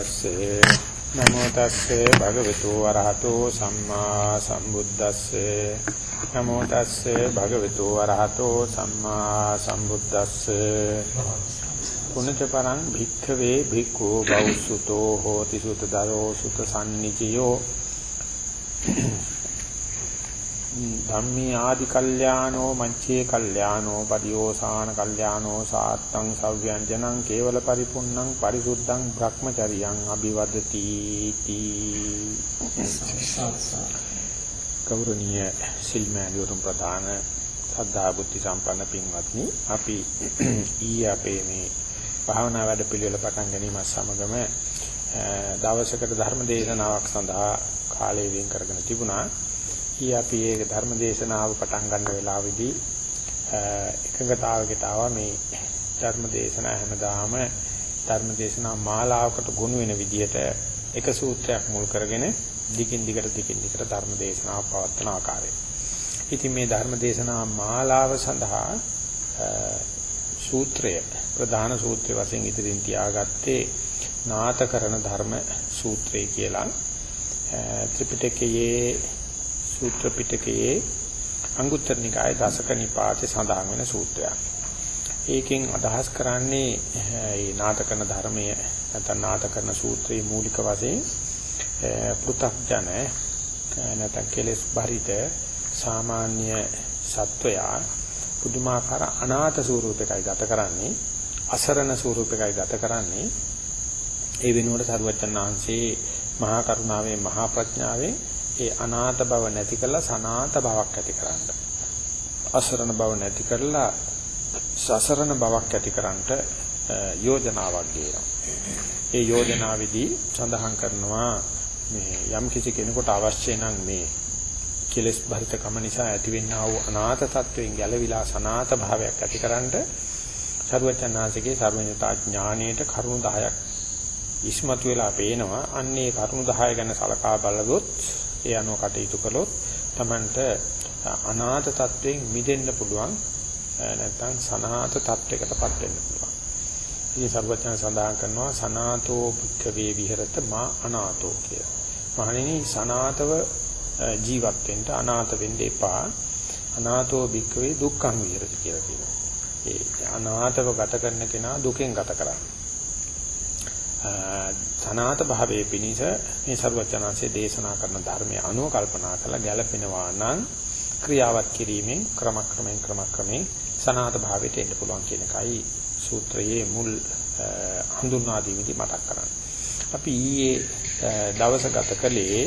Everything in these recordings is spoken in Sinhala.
තස්සේ। නමෝ තස්සේ භගවතු වරහතෝ සම්මා සම්බුද්දස්සේ। නමෝ තස්සේ භගවතු වරහතෝ සම්මා සම්බුද්දස්සේ। පුනච පරං භික්ඛවේ භික්ඛු බෞසුතෝ හෝති සුත දරෝ සුත සම්නිචයෝ ධම්මේ ආදි කල්යාණෝ මංචේ කල්යාණෝ පරියෝසాన කල්යාණෝ සාත්තං සව්‍යංජනං කේවල පරිපුන්නං පරිසුද්ධං භ්‍රමචරියං අභිවදති. තී කෞරණීය සිල්මෑණියෝතුම් ප්‍රධාන සද්ධා බුද්ධ සම්පන්න පින්වත්නි අපි ඊයේ අපේ මේ භාවනා වැඩ පිළිවෙල පටන් ගැනීම සමගම දවසකට ධර්ම දේශනාවක් සඳහා කාලය වෙන් කරගෙන තිබුණා. ඊ අපි ඒක ධර්ම දේශනාව පටන් ගන්න වෙලාවේදී එකඟතාවයකට ආවා මේ ධර්ම දේශනා හැමදාම ධර්ම දේශනා මාලාවකට ගොනු වෙන විදිහට එක සූත්‍රයක් මුල් කරගෙන දිගින් දිගට දිගින් දිගට ධර්ම දේශනාව පවත්වන ආකාරය. ඉතින් මේ ධර්ම දේශනා මාලාව සඳහා සූත්‍රය ප්‍රධාන සූත්‍රය වශයෙන් ඉදිරින් තියාගත්තේ නාතකරණ ධර්ම සූත්‍රය කියලා ත්‍රිපිටකයේ සූත්‍ර පිටකයේ අංගුත්තර නිකායේ දසක නිපාතේ සඳහන් වෙන සූත්‍රයක්. ඒකෙන් අදහස් කරන්නේ මේ නාටකන ධර්මයේ නැත්නම් නාටකන සූත්‍රයේ මූලික වශයෙන් පෘථග්ජන නැත්නම් කෙලස් බරිත සාමාන්‍ය සත්වයා පුදුමාකාර අනාථ ස්වරූපයකයි ගත කරන්නේ අසරණ ස්වරූපයකයි ගත කරන්නේ ඒ වෙනුවට සරුවචන් ආංශේ මහා කරුණාවේ මහා ප්‍රඥාවේ ඒ අනාථ බව නැති කරලා සනාථ බවක් ඇති කරන්න. අසරණ බව නැති කරලා සසරණ බවක් ඇති කරන්නට යෝජනාවක් ගේනවා. ඒ යෝජනාවේදී සඳහන් කරනවා මේ යම් කිසි කෙනෙකුට අවශ්‍ය නම් මේ කෙලස් බරිත කම නිසා ඇතිවෙනා වූ අනාථ තත්වයෙන් ගැලවිලා සනාථ භාවයක් ඇතිකරනට සර්වචනාංශිකේ සර්වඥතා ඥාණයට කරුණු 10ක් ඉස්මතු වෙලා පේනවා. අන්නේ කරුණු 10 ගැන සලකා බලගොත් ඒ අනුව කටයුතු කළොත් Tamanට අනාථ තත්වයෙන් මිදෙන්න පුළුවන් නැත්නම් සනාථ තත්වයකටපත් වෙන්න පුළුවන්. ඉතින් සර්වඥයන් සඳහන් කරනවා සනාතෝ භික්ඛවේ විහෙරත මා අනාතෝ කියලා. මහණෙනි සනාතව ජීවත් වෙන්න අනාථ වෙන්න එපා. අනාතෝ භික්ඛවේ දුක්ඛං විහෙරති කියලා කියනවා. ඒ අනාථව ගත කරන කෙනා දුකෙන් ගත කරන්නේ. සනාත භාවයේ පිණිස මේ සරුවචනාංශයේ දේශනා කරන ධර්මයේ අනුව කල්පනා කරලා ගැළපෙනවා නම් ක්‍රියාවත් කිරීමෙන් ක්‍රමක්‍රමයෙන් ක්‍රමක්‍රමයෙන් සනාත භාවයට එන්න පුළුවන් කියන එකයි සූත්‍රයේ මුල් හඳුන්වා දීමේදී මතක් කරන්නේ. අපි ඊයේ දවස ගත කළේ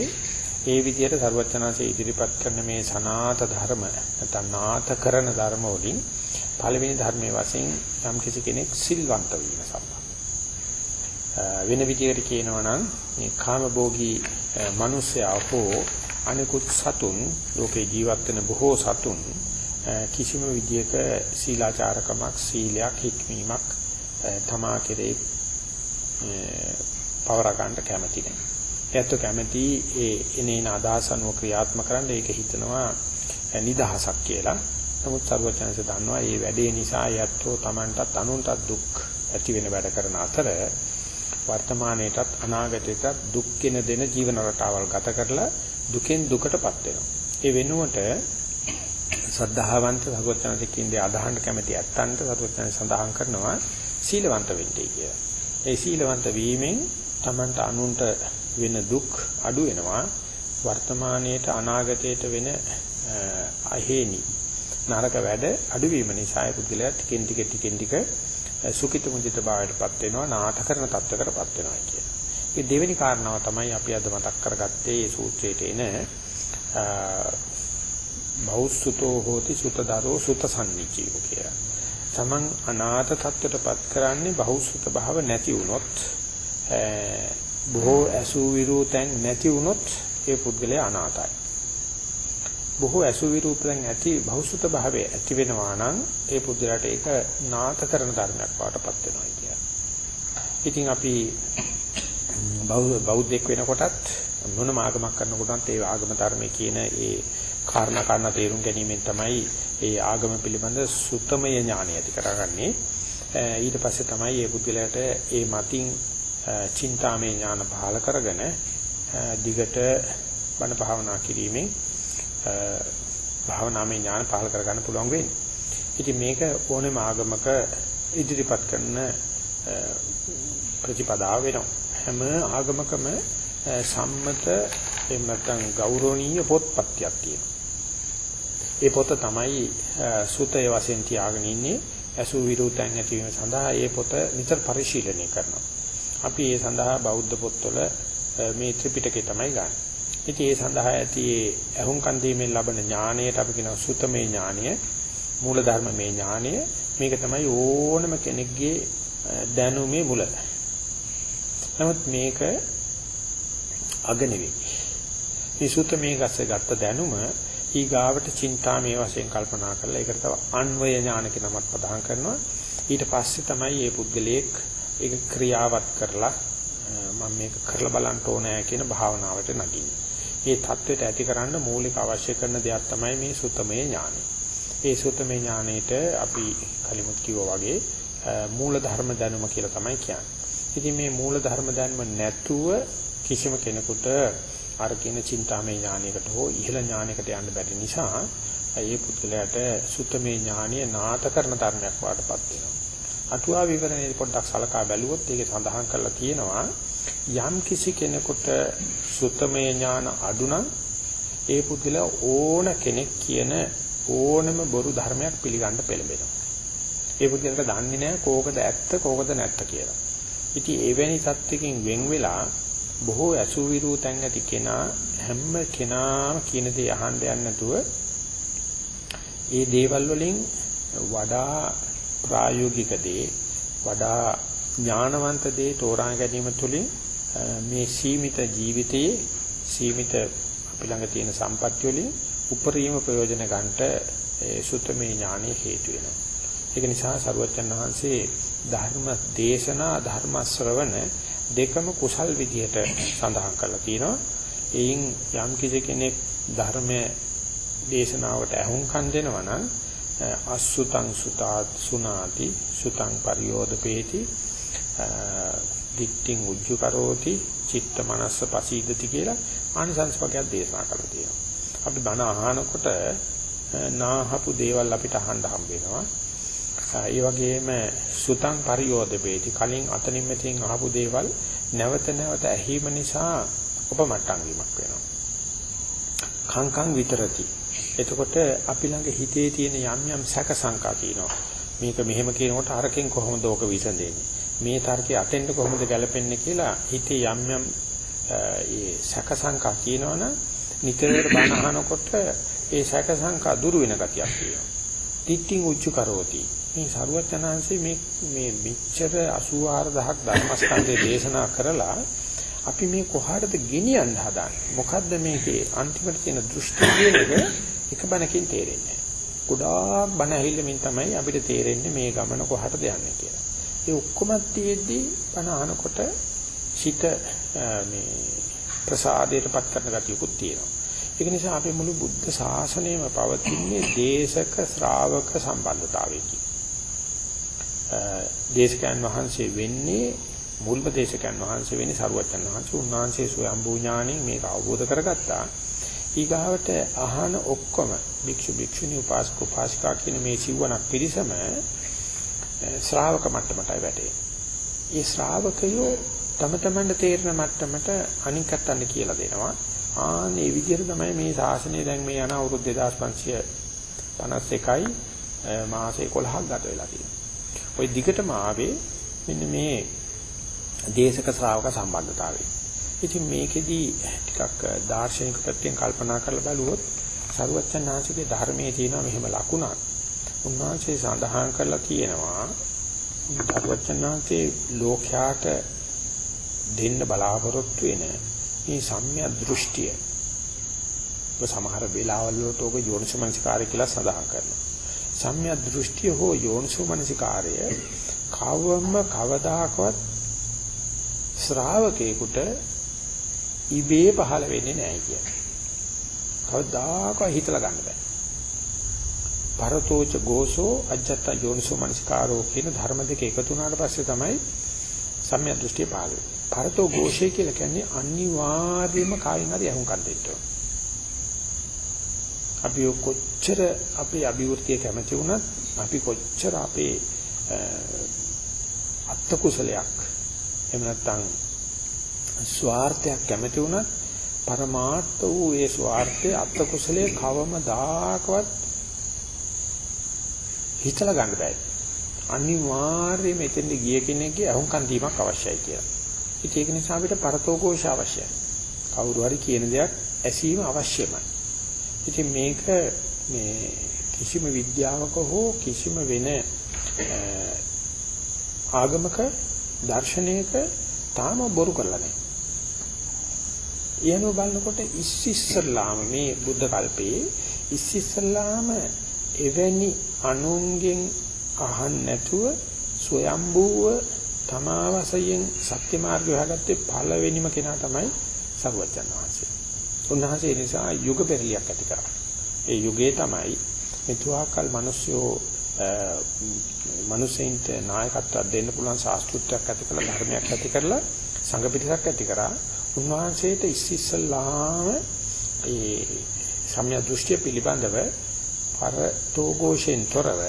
ඒ විදිහට සර්වඥාන්සේ ඉදිරිපත් කරන මේ සනාත ධර්ම නැත්නම් නාත කරන ධර්ම වලින් පළවෙනි ධර්මයේ වශයෙන් යම් කිසි කෙනෙක් සිල්වන්ත වීම සම්බන්ධ වෙන විදිහකට කියනවා නම් මේ කාමභෝගී මිනිස්සයා හෝ අනිකුත් සතුන් ලෝකේ ජීවත් වෙන බොහෝ සතුන් කිසිම විදියක සීලාචාරකමක් සීලයක් හික්මීමක් තමා කෙරේ පවර ගන්න කැමති නැහැ. ඒත් කැමති ඒ එනේන අදහස අනුව ක්‍රියාත්මක කරන්න ඒක හිතනවා නිදහසක් කියලා. නමුත් සර්වචනස දන්නවා මේ වැඩේ නිසා යැත්තෝ Tamanටත් අනුන්ටත් දුක් ඇති වෙන වැඩ කරන අතර වර්තමානයේටත් අනාගතයටත් දුක් කෙන දෙන ජීවන රටාවල් ගත කරලා දුකෙන් දුකටපත් වෙනවා. ඒ වෙනුවට සද්ධාවන්ත භගවත්යන්තිකින්දී අදහන්න කැමති ඇත්තන්ට සරුවචන සඳහන් කරනවා සීලවන්ත වෙන්නයි කියලා. ඒ සීලවන්ත වීමෙන් Tamanට අනුන්ට වෙන දුක් අඩු වෙනවා. වර්තමානයේට අනාගතයට වෙන අහේනි නරක වැඩ අඩුවීම නිසා ඒ පුද්ගලයා ටිකෙන් ටික ටිකෙන් ටික සුඛිත මුදිත භාවයටපත් වෙනවා නාට කරන තත්වයකටපත් වෙනවා කියන. ඒ දෙවෙනි කාරණාව තමයි අපි අද මතක් කරගත්තේ මේ සූත්‍රයේට එන බෞසුතෝ හෝති සුතදරෝ සුතසන්නිචියෝ කියලා. තමන් අනාථ තත්වයටපත් කරන්නේ බෞසුත භාව නැති වුණොත් බොහෝ ඇසු විරූතෙන් නැති වුණොත් ඒ පුද්ගලයා අනාථයි. බොහෝ ඇසු විරූපයෙන් ඇති භෞසුත භාවයේ ඇති වෙනවා නම් ඒ පුද්ගලයාට ඒක නාත කරන ධර්මයක් වාටපත් වෙනවා කියන්නේ. ඉතින් අපි බෞද්ධෙක් වෙනකොටත් මොනම ආගමක් කරනකොටත් ඒ ආගම ධර්මයේ කියන ඒ කාරණා කාරණා තේරුම් ගැනීමෙන් තමයි ඒ ආගම පිළිබඳ සුත්තමය ඥානය ඇති කරගන්නේ. ඊට පස්සේ තමයි මේ පුද්ගලයාට ඒ මතින් චින්තාමේ ඥාන පහල කරගෙන දිගට බණ භාවනා කිරීමෙන් භාවනාමේ ඥාන පහල කරගන්න පුළුවන් වෙන්නේ. ඉතින් මේක ඕනෑම ආගමක ඉදිරිපත් කරන ප්‍රතිපදාව වෙනවා. හැම ආගමකම සම්මත එහෙම නැත්නම් ගෞරවනීය පොත්පත්තියක් තියෙනවා. ඒ පොත තමයි සුතය වශයෙන් තියාගෙන ඉන්නේ අසු විරුතයන් ඇතිවීම සඳහා ඒ පොත නිතර පරිශීලනය කරනවා. අපි ඒ සඳහා බෞද්ධ පොත්වල මේ ත්‍රිපිටකය තමයි ගන්න. ඉතින් ඒ සඳහා ඇති අහුම්කන් දීමෙන් ලබන ඥාණයට අපි කියනවා සුතමේ ඥාණය, මූලධර්මමේ ඥාණය. මේක තමයි ඕනම කෙනෙක්ගේ දැනුමේ මුල. නමුත් මේක අග නෙවෙයි. මේ සුතමේ ගස්සේ ගත්ත දැනුම ඊගාවට චින්තා මේ වශයෙන් කල්පනා කරලා ඒකට තව අන්වය ඥාන කියනමත් පදහම් කරනවා. ඊට පස්සේ තමයි මේ පුද්ගලයෙක් ඒක ක්‍රියාවත් කරලා මම මේක කරලා බලන්න ඕනෑ කියන භාවනාවට නගින්නේ. මේ தത്വෙට ඇතිකරන්න මූලික අවශ්‍ය කරන දෙයක් තමයි මේ සුතමේ ඥානෙ. ඒ සුතමේ ඥානෙට අපි කලිමුත් කිව්වා වගේ මූල ධර්ම දැනුම කියලා තමයි කියන්නේ. ඉතින් මේ මූල ධර්ම දැනුම නැතුව කිසිම කෙනෙකුට අර කියන චින්තාමේ ඥානයකට හෝ ඉහළ ඥානයකට යන්න බැරි නිසා ඒ පුද්ගලයාට සුතමේ ඥානය නාට කරන ධර්මයක් වාටපත් වෙනවා. අටුවා විවරණේ පොඩ්ඩක් සලකා බැලුවොත් ඒකේ සඳහන් කරලා තියෙනවා යම් කිසි කෙනෙකුට සුත්තමේ ඥාන අඩු නම් ඒ පුද්ගලයා ඕන කෙනෙක් කියන ඕනම බොරු ධර්මයක් පිළිගන්න පෙළඹෙනවා. ඒ පුද්ගලයාට දන්නේ නැහැ කෝකද ඇත්ත කෝකද නැත්ත කියලා. ඉතින් එවැනි සත්‍යකින් වෙන් වෙලා බොහෝ අසුවිරු තැන් ඇති කෙනා හැම කෙනාම කියන දේ අහන්න යන්නේ නැතුව ඒ දේවල් වලින් වඩා ප්‍රායෝගික දේ වඩා ඥානවන්ත දේ තෝරා ගැනීම තුළින් මේ සීමිත ජීවිතයේ සීමිත අපි ළඟ තියෙන සම්පත්‍ය වලින් උපරිම ප්‍රයෝජන ගන්නට සුත්තමේ ඥානෙ හේතු වෙනවා. ඒක නිසා සරුවචන් වහන්සේ ධර්ම දේශනා ධර්ම ශ්‍රවණ දෙකම කුසල් විදියට සඳහන් කරලා තියෙනවා. එයින් යම් කිසි කෙනෙක් ධර්මයේ දේශනාවට ඇහුම්කන් දෙනවා නම් අසුතං සුතාත් සුනාති සුතං පරියෝදපේති දික්ටිං උජ්ජු කරෝති චිත්ත මනස්ස පසීදති කියලා ආනිසංස්පකයක් දේශනා කරලා තියෙනවා. අපි බණ අහනකොට නාහපු දේවල් අපිට අහන්න හම්බ වෙනවා. ඒ වගේම සුතං පරියෝදපේති කලින් අතනින් මෙතින් අහපු දේවල් නැවත නැවත ඇහිම නිසා උපමට්ටම් වීමක් වෙනවා. කංකං විතරති. එතකොට අපි ළඟ හිතේ තියෙන යම් යම් සැක සංකා තියෙනවා. මේක මෙහෙම කියනකොට අරකින් කොහොමද ඕක විසඳෙන්නේ? මේ තර්කයේ අතෙන්ද කොහොමද ගැලපෙන්නේ කියලා හිතේ යම් යම් ඒ සැක සංකා කියනවනම් නිතරම බණ අහනකොට ඒ සැක සංකා දුරු වෙන ගතියක් තියෙනවා. තිත්තිං උච්ච කරෝති මේ සරුවචනාංශේ මේ මේ මෙච්චර 84000ක් ධර්මස්කන්ධය දේශනා කරලා අපි මේ කොහාටද ගෙනියන්න හදාන්නේ? මොකද්ද මේකේ අන්තිමට තියෙන දෘෂ්ටි කියන එක? එක බණකින් තේරෙන්නේ ගොඩාක් බණ ඇහිල්ලමින් තමයි අපිට තේරෙන්නේ මේ ගමන කොහාටද යන්නේ කියලා. ඒ ඔක්කොම තියෙද්දී බණ අහනකොට සිත මේ ප්‍රසාදයටපත් කරන ගතියකුත් තියෙනවා. ඒක නිසා අපේ මුළු බුද්ධ ශාසනයම පවතින්නේ දේශක ශ්‍රාවක සම්බන්ධතාවයකින්. දේශකයන් වහන්සේ වෙන්නේ මුල්ම දේශකයන් වහන්සේ වෙන්නේ සරුවච්චන් වහන්සේ. උන්වහන්සේ ස්වයම්බූ ඥාණයෙන් මේක අවබෝධ කරගත්තා. ඊගාවට අහන ඔක්කොම භික්ෂු භික්ෂුණී උපාසක උපාසිකා කියන මේ සිවණක් පිරිසම ශ්‍රාවක මට්ටමටයි වැටෙන්නේ. ඒ ශ්‍රාවකයෝ තම තමන්ට තේරෙන මට්ටමට අනිකත්තන්න කියලා දෙනවා. ආන්නේ විදිහට තමයි මේ ශාසනය දැන් මේ යන අවුරුදු 2551යි මාස 11ක් ගත වෙලා තියෙනවා. ওই දිගටම ආවේ මෙන්න මේ දේශක ශ්‍රාවක සම්බන්ධතාවය. ඉතින් මේකෙදී ටිකක් දාර්ශනික පැත්තෙන් කල්පනා කරලා බලුවොත් සරුවච්චන් ආංශිකේ ධර්මයේ තියෙන මෙහෙම ලකුණක්. උන්වහන්සේ සඳහන් කරලා තියෙනවා සරුවච්චන් ආංශේ ලෝකයාට දෙන්න බලාපොරොත්තු වෙන මේ සම්‍යක් දෘෂ්ටිය. සමහර වෙලාවල් වලට ඔබ යෝනිසමනසිකාරය කියලා සඳහන් කරනවා. සම්‍යක් දෘෂ්ටිය හෝ යෝනිසෝ මනසිකාරය කවවම කවදාකවත් ශ්‍රාවකේකට ඉබේ පහළ වෙන්නේ නැහැ කියන්නේ. කවදාකවත් හිතලා ගන්න බෑ. පරතෝච ගෝසෝ අජත්ත යෝනිසෝ මනසිකාරෝ කියන ධර්ම දෙක එකතු වුණාට පස්සේ තමයි සම්‍යක් දෘෂ්ටිය පහළ වෙනවා. පරතෝ ഘോഷය කියලා කියන්නේ අනිවාර්යයෙන්ම කායින් හරි අහුම්කම් දෙන්න ඕන. අපි කොච්චර අපේ අභිවෘද්ධිය කැමති වුණත් අපි කොච්චර අපේ අත්ත කුසලයක් එහෙම නැත්නම් ස්වార్థයක් කැමති වුණත් પરමාර්ථ වූ ඒ ස්වార్థයේ අත් කුසලයේ කවමදාකවත් හිතලා ගන්න බෑ. අනිවාර්යයෙන් මෙතෙන්ද ගිය කෙනෙක්ගේ අහුම්කන් දීමක් අවශ්‍යයි කියලා. ඉතින් ඒක නිසා අපිට පරතෝකෝෂ අවශ්‍යයි. කවුරු හරි කියන දෙයක් ඇසීම අවශ්‍යමයි. ඉතින් මේක මේ කිසිම විද්‍යාවක හෝ කිසිම වෙන ආගමක දර්ශනයක තාම බොරු කරලා නැහැ. ඊයනෝ බලනකොට ඉස්සිස්සලාම මේ බුද්ධ කල්පයේ ඉස්සිස්සලාම එවැනි අනුන්ගෙන් අහන්න නැතුව ස්වයම්බූව තමා වශයෙන් සත්‍ය මාර්ගය හොයාගත්තේ පළවෙනිම කෙනා තමයි සරුවච්චන් වහන්සේ. උන්වහන්සේ නිසා යුග පෙරලියක් ඇති කරා. ඒ යුගයේ තමයි මෙතුආකල් මිනිස්සුયો මිනිසෙන්ට නායකත්වයක් දෙන්න පුළුවන් ශාස්ත්‍රුත්වයක් ඇති කරලා ධර්මයක් ඇති කරලා සංඝ පිටසක් ඇති කරා. උන්වහන්සේට ඉස්සෙල්ලාම ඒ සම්‍යක් දෘෂ්ටිය පිළිබඳව පරතෝഘോഷෙන් තොරව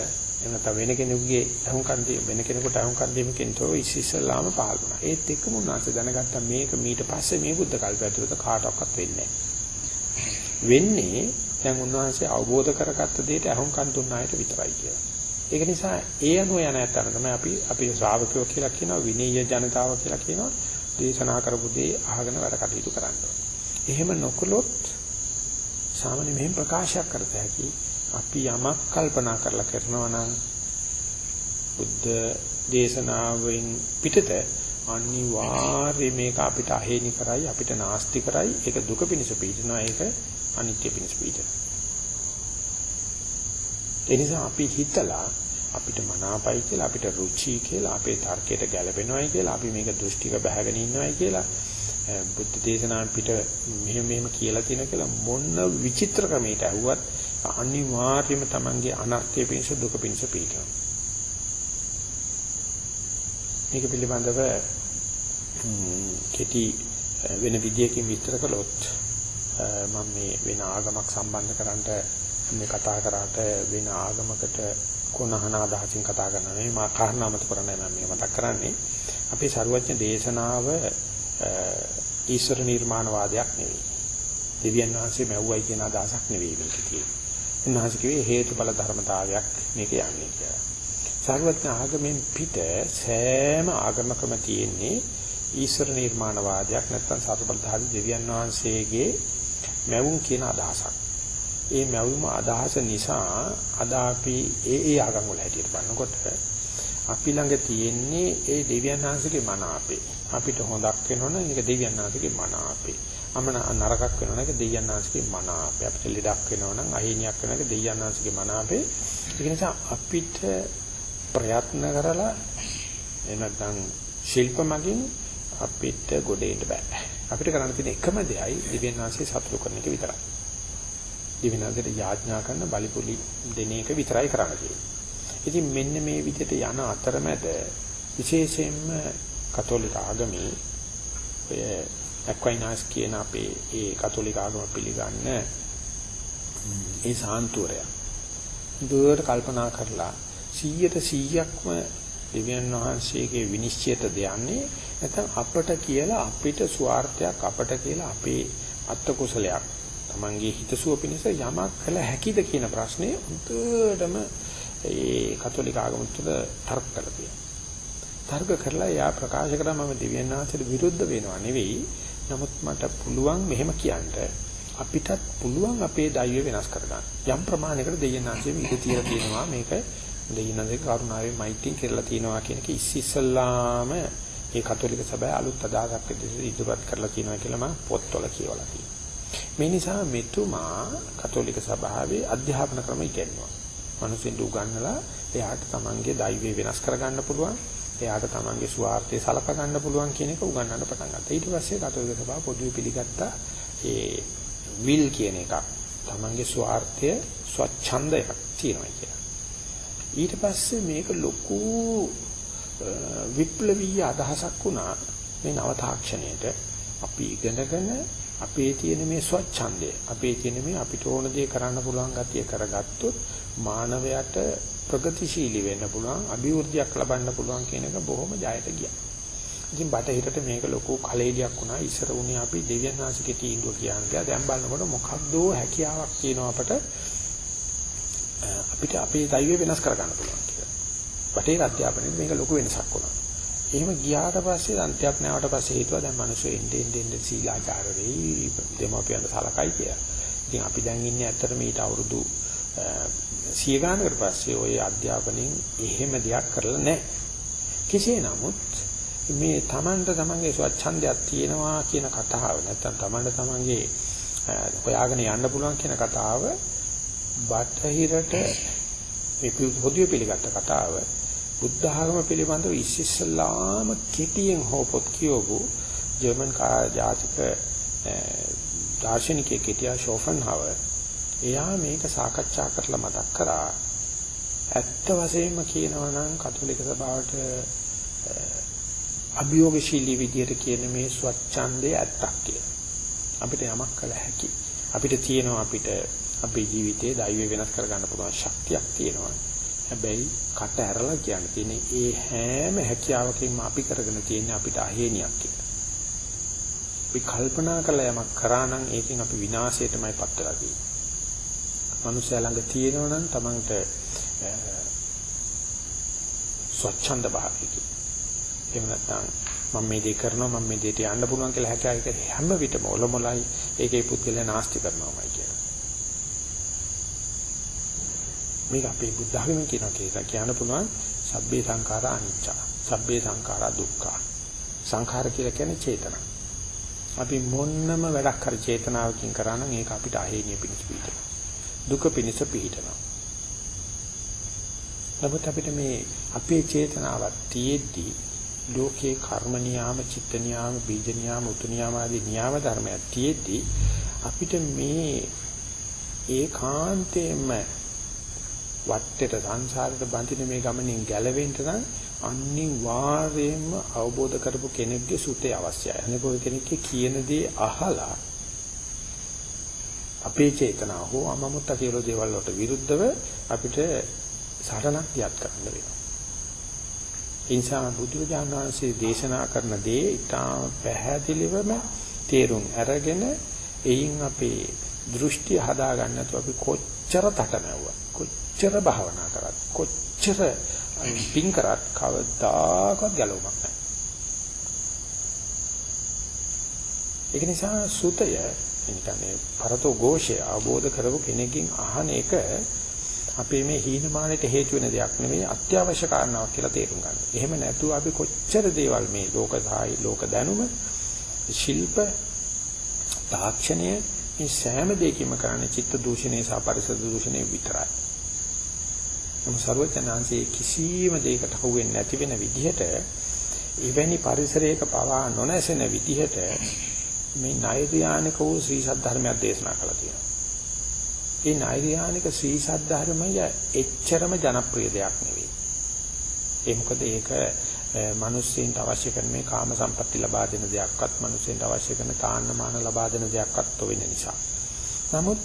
එනත වෙන කෙනෙකුගේ අහුම්කන් දී වෙන කෙනෙකුට අහුම්කන් දීමකින් තොරව ඉස්සෙල්ලාම පහළ වුණා. ඒත් එක්කම උන්වහන්සේ දැනගත්තා මේක මීට පස්සේ මේ බුද්ධ කල්ප ඇතුළත කාටවත් වෙන්නේ වෙන්නේ දැන් උන්වහන්සේ අවබෝධ කරගත්ත දෙයට අහුම්කන් දුන්න අයට විතරයි කියලා. ඒක නිසා ඒ අනුව යන ඇත්තන තමයි අපි අපි ශ්‍රාවකයෝ කියලා කියනවා විනීය ජනතාව කියලා කියනවා දේශනා කරපු දේ අහගෙන වැඩ කටයුතු කරන්න එහෙම නොකළොත් සාමාන්‍ය මෙහෙම ප්‍රකාශයක් කරත හැකි අපි යමක් කල්පනා කරලා කරනවා නම් බුද්ධ දේශනාවෙන් පිටත අනිවාර්යයෙන් මේක අපිට අහේනි කරයි අපිට නාස්ති කරයි. ඒක දුක පිණිස පීඩනවා ඒක අනිත්‍ය පිණිස පීඩනවා ඒ නිසා අපි හිතලා අපිට මනාපයි කියලා අපිට රුචි කියලා අපේ තර්කයට ගැළපෙනවයි කියලා අපි මේක දෘෂ්ටික බහගෙන ඉන්නවයි කියලා බුද්ධ දේශනාවෙන් පිට මෙහෙම මෙහෙම කියලා තියෙන කියලා මොන විචිත්‍ර ක්‍රමයකට ඇහුවත් අනිවාර්යයෙන්ම Tamange අනර්ථය පිණිස දුක පිණිස පිටනවා. මේක පිළිබඳව කෙටි වෙන විදියකින් විස්තර කළොත් මම මේ වෙන ආගමක් සම්බන්ධ කරන්ට මේ කතා කරාට වෙන ආගමකට කොනහන අදහසින් කතා කරනවා නෙවෙයි මා කාරණාමත කරන්නේ මම මේ මතක් කරන්නේ අපේ ਸਰුවඥ දේශනාව ඊශ්වර නිර්මාණවාදයක් නෙවෙයි දෙවියන් වහන්සේ මැව්වයි කියන අදහසක් නෙවෙයි මේක තියෙන්නේ උන්වහන්සේ කිව්වේ හේතුඵල ධර්මතාවයක් මේක යන්නේ කියලා. සාරවත්න ආගමෙන් පිට සෑම ආගමකම තියෙන්නේ ඊශ්වර නිර්මාණවාදයක් නැත්නම් සතරබලධාරී දෙවියන් වහන්සේගේ මැවුම් කියන අදහසක්. ඒ මැවුම අදහස නිසා අද අපි ඒ ඒ ආගම් වල හැටියට බලනකොට අපි ළඟ තියෙන්නේ ඒ දෙවියන් වහන්සේගේ මන අපේ. අපිට හොඳක් වෙනවනම් ඒක දෙවියන් වහන්සේගේ මන අපේ. අමන නරකක් වෙනවනම් ඒක දෙවියන් වහන්සේගේ මන අපේ. අපිට ලෙඩක් වෙනවනම් අහිණියක් වෙනවනම් ඒක දෙවියන් වහන්සේගේ මන අපේ. ඒක නිසා අපිට ප්‍රයත්න කරලා එහෙම නැත්නම් ශිල්ප මගින් අපිට ගොඩේට බෑ. අපිට කරන්න තියෙන එකම දෙයයි දෙවියන් වහන්සේ සතුටු කරන එක විතරයි. දෙවියන් වහන්සේට යාඥා කරන බලපොලි දෙන එක විතරයි කරන්න තියෙන්නේ. ඉතින් මෙන්න මේ විදිහට යන අතරමැද විශේෂයෙන්ම කතෝලික ආගමේ ඔය ඇක්වයිනාස් කියන අපේ ඒ කතෝලික ආගම පිළිගන්න ඒ සාන්තුරය දුවට කල්පනා කරලා 100ට 100ක්ම දෙවියන් වහන්සේගේ විනිශ්චයට දෙන්නේ නැත්නම් අපට කියලා අපිට ස්වార్థයක් අපට කියලා අපේ අත්ත කුසලයක් Tamange හිතසුව පිණිස යමක් කළ හැකිද කියන ප්‍රශ්නේ උන්ටම ඒ කතෝලික ආගම තුළ තර්ක කරලා තියෙනවා. තර්ක කරලා එයා ප්‍රකාශ කරා මම දෙවියන් වහන්සේට විරුද්ධ වෙනවා නෙවෙයි. නමුත් මට පුළුවන් මෙහෙම කියන්න අපිටත් පුළුවන් අපේ ධෛර්යය වෙනස් කරගන්න. යම් ප්‍රමාණයකට දෙවියන් වහන්සේ මේක තියලා තියෙනවා මේක දෙවියන් වහන්සේ කරුණාවෙන් මෛත්‍රියෙන් කරලා තියෙනවා කියන එක ඉස්සෙල්ලාම ඒ කතෝලික සභාවේ අලුත් අදහසක් ඉදිරිපත් කරලා තියෙනවා කියලා මම පොත්වල කියවලා තියෙනවා. මේ නිසා මෙතුමා කතෝලික සභාවේ අධ්‍යාපන ක්‍රම ඉගෙනුවා. මිනිස්සුන්ට උගන්වලා එයාට තමන්ගේ දෛවය වෙනස් කරගන්න පුළුවන්. එයාට තමන්ගේ ස්වార్థය සලකා ගන්න පුළුවන් කියන එක උගන්වන්න පටන් ගත්තා. ඊට පස්සේ කතෝලික සභාව පොදුවේ පිළිගත්තා ඒ විල් කියන එක. තමන්ගේ ස්වార్థය ස්වච්ඡන්දයක් තියෙනවා කියලා. ඊට පස්සේ මේක ලොකු විප්ලවීය අදහසක් වුණා මේ නව තාක්ෂණයට. අපි ඉගෙනගෙන අපේ තියෙන මේ ස්වච්ඡන්දය අපේ තියෙන මේ අපිට ඕන දේ කරන්න පුළුවන් ගතිය කරගත්තොත් මානවයට ප්‍රගතිශීලී වෙන්න පුළුවන් අභිවෘද්ධියක් ලබන්න පුළුවන් කියන එක බොහොම ජයට ගියා. ඉතින් බටහිරට මේක ලොකු කලෙලියක් වුණා. ඉස්සර උනේ අපි දෙවියන් වහන්සේගේ තීන්දුව කියන්නේ. දැන් බලනකොට මොකක්දෝ හැකියාවක් තියෙනවා අපට අපිට අපේ දෛවය වෙනස් කරගන්න පුළුවන් කියලා. බටහිර අධ්‍යාපනයේ මේක ලොකු වෙනසක් වුණා. එහෙම ගියාට පස්සේ අන්ත්‍යඥාවට පස්සේ හිතුවා දැන් මිනිස්සු එන්නේ එන්නේ සීලාචාර වෙයි දෙමාපියන්ට සලකයි කියලා. ඉතින් අපි දැන් ඉන්නේ ඇත්තටම ඊට අවුරුදු 100 ගානකට පස්සේ ওই අධ්‍යාපනයෙන් එහෙම දෙයක් කරලා නැහැ. කෙසේ නමුත් මේ Tamanට Tamanගේ ස්වච්ඡන්දයක් තියෙනවා කියන කතාව නැත්නම් Tamanට Tamanගේ හොයාගෙන යන්න පුළුවන් කියන කතාව බටහිරට මේ පොදුවේ පිළිගත්ත කතාව බුද්ධ ආගම පිළිබඳව ඉස්සෙල්ලාම කෙටියෙන් හොපොත් කියවපු ජර්මන් ජාතික දාර්ශනිකයෙක් හිටියා ෂෝෆන්හවර්. එයා මේක සාකච්ඡා කරලා මතක් කරා. ඇත්ත වශයෙන්ම කියනවා නම් කතෝලික සභාවට අභියෝගශීලී විදියට කියන මේ ස්වච්ඡන්දේ ඇත්තක් කියලා. අපිට යමක් කළ හැකි. අපිට තියෙනවා අපිට අපේ ජීවිතයේ දෛවය වෙනස් කරගන්න පුළුවන් ශක්තියක් තියෙනවා. හැබැයි කට ඇරලා කියන්න තියෙන්නේ ඒ හැම හැකියාවකින්ම අපි කරගෙන තියෙන අපිට අහේනියක් කියලා. අපි කල්පනා කළා යමක් කරා නම් ඒකෙන් අපි විනාශයටමයි පත් වෙලා තියෙන්නේ. මනුස්සයා ළඟ තියෙනවා නම් Tamanට ස්වච්ඡන්ද භාවයක. එහෙම නැත්නම් මම මේ දේ කරනවා මම මේ දෙයට යන්න පුළුවන් කියලා හැකියාවක හැම විටම ඔලොමලයි ඒකේ පුද්ගලයා නාස්ති කරනවාමයි කියලා. මේක අපේ බුද්ධ ධර්මයෙන් කියන කේස කියන්න පුළුවන් සබ්බේ සංඛාරා අනිච්චා. සබ්බේ සංඛාරා දුක්ඛා. සංඛාර කියලා කියන්නේ චේතනා. අපි මොන්නම වැඩක් කර චේතනාවකින් කරා නම් ඒක අපිට අහේනිය පිණිස පිහිටනවා. දුක පිණිස පිහිටනවා. නමුත් අපිට මේ අපේ චේතනාවක් තියෙද්දි ලෝකේ කර්ම නියාම, චිත්ත නියාම, බීජ නියාම, උතු නියාම ආදී නියාම ධර්මයක් තියෙද්දි අපිට මේ ඒකාන්තයෙන්ම වටේට සංසාරයට බඳින මේ ගමනින් ගැලවෙන්න නම් අනිවාර්යයෙන්ම අවබෝධ කරපු කෙනෙක්ගේ සුතේ අවශ්‍යයි. අනිකෝ කෙනෙක්ගේ කියන දේ අහලා අපේ චේතනාව හෝ අමමුත්ත කියලා දේවල් වලට විරුද්ධව අපිට සරණක් දියත් කරන්න වෙනවා. ඒ නිසා බුදුරජාණන් වහන්සේ දේශනා කරන දේ ඉතාම පැහැදිලිවම තේරුම් අරගෙන එයින් අපේ දෘෂ්ටි හදාගන්න නැතුව අපි කොච්චර තටමැව්වා කොච්චර භාවනා කරත් කොච්චර පින් කරත් කවදාකවත් ගැලවුමක් නැහැ. ඒක නිසා සුතය එනිකන්නේ පරතෝ ഘോഷය අවබෝධ කරගු කෙනකින් අහන එක අපේ මේ හීනමානයට හේතු වෙන දෙයක් නෙමෙයි අත්‍යවශ්‍ය කාරණාවක් කියලා තේරුම් ගන්න. එහෙම නැතුව අපි කොච්චර දේවල් මේ ලෝක සායි ලෝක දැනුම ශිල්ප තාක්ෂණය මේ සෑම දෙයකින්ම කරන්නේ චිත්ත දූෂණය සහ පරිසර දූෂණය විතරයි. නමුත් ਸਰවඥාන්සේ කිසිම දෙයකට හුවෙන්නේ නැති වෙන විදිහට එවැනි පරිසරයක පවා නොනැසෙන විදිහට මේ නෛර්යානික වූ ශ්‍රී සද්ධර්මයක් දේශනා කළා තියෙනවා. මේ නෛර්යානික ශ්‍රී සද්ධර්මය එච්චරම ජනප්‍රිය දෙයක් නෙවෙයි. ඒ මොකද ඒක මිනිස්සුන්ට අවශ්‍ය කරන මේ කාම සම්පatti ලබා දෙන දෙයක්වත් මිනිස්සුන්ට අවශ්‍ය කරන තාන්නමාන ලබා දෙන දෙයක්වත් වෙන නිසා. නමුත්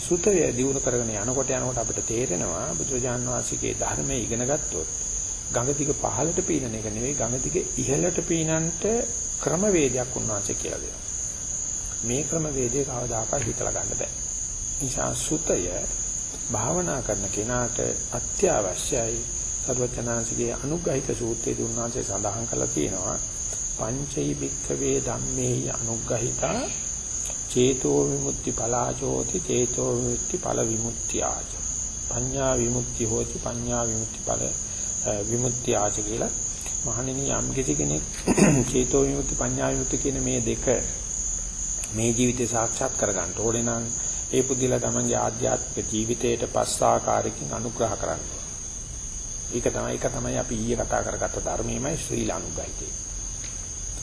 සුතය දිනු කරගෙන යනකොට යනකොට අපිට තේරෙනවා බුදුරජාන් වහන්සේගේ ධර්මයේ ඉගෙන ගත්තොත් ගඟ දිග පහළට පීනන එක නෙවෙයි ගඟ දිග ඉහළට පීනන්නට ක්‍රමවේදයක් උන්වහන්සේ කියලා දෙනවා. මේ ක්‍රමවේදය කවදාකවත් හිතලා ගන්න බෑ. නිසා සුතය භාවනා කරන කෙනාට අත්‍යවශ්‍යයි. සර්වචනාංශගේ අනුග්‍රහිත සූත්‍රයේ දුන්නාන්සේ සඳහන් කරලා තියෙනවා පංචෛ භික්ඛවේ ධම්මේ අනුග්‍රහිතා චේතෝ විමුක්ති පලාචෝති චේතෝ විමුක්ති ඵල විමුක්තියාච පඤ්ඤා විමුක්ති හෝති පඤ්ඤා විමුක්ති ඵල විමුක්තියාච කියලා මහණෙනි යම් කෙනෙක් චේතෝ විමුක්ති පඤ්ඤා විමුක්ති කියන මේ දෙක මේ ජීවිතේ සාක්ෂාත් කරගන්න ඕනේ නම් ඒ පුදුලා තමන්ගේ ආධ්‍යාත්මික ජීවිතයට පස් ආකාරයකින් අනුග්‍රහ කරන්නේ. ඒක තමයි ඒක තමයි අපි ඊයේ කතා කරගත්ත ධර්මයේමයි ශ්‍රී ලානුගයිතේ.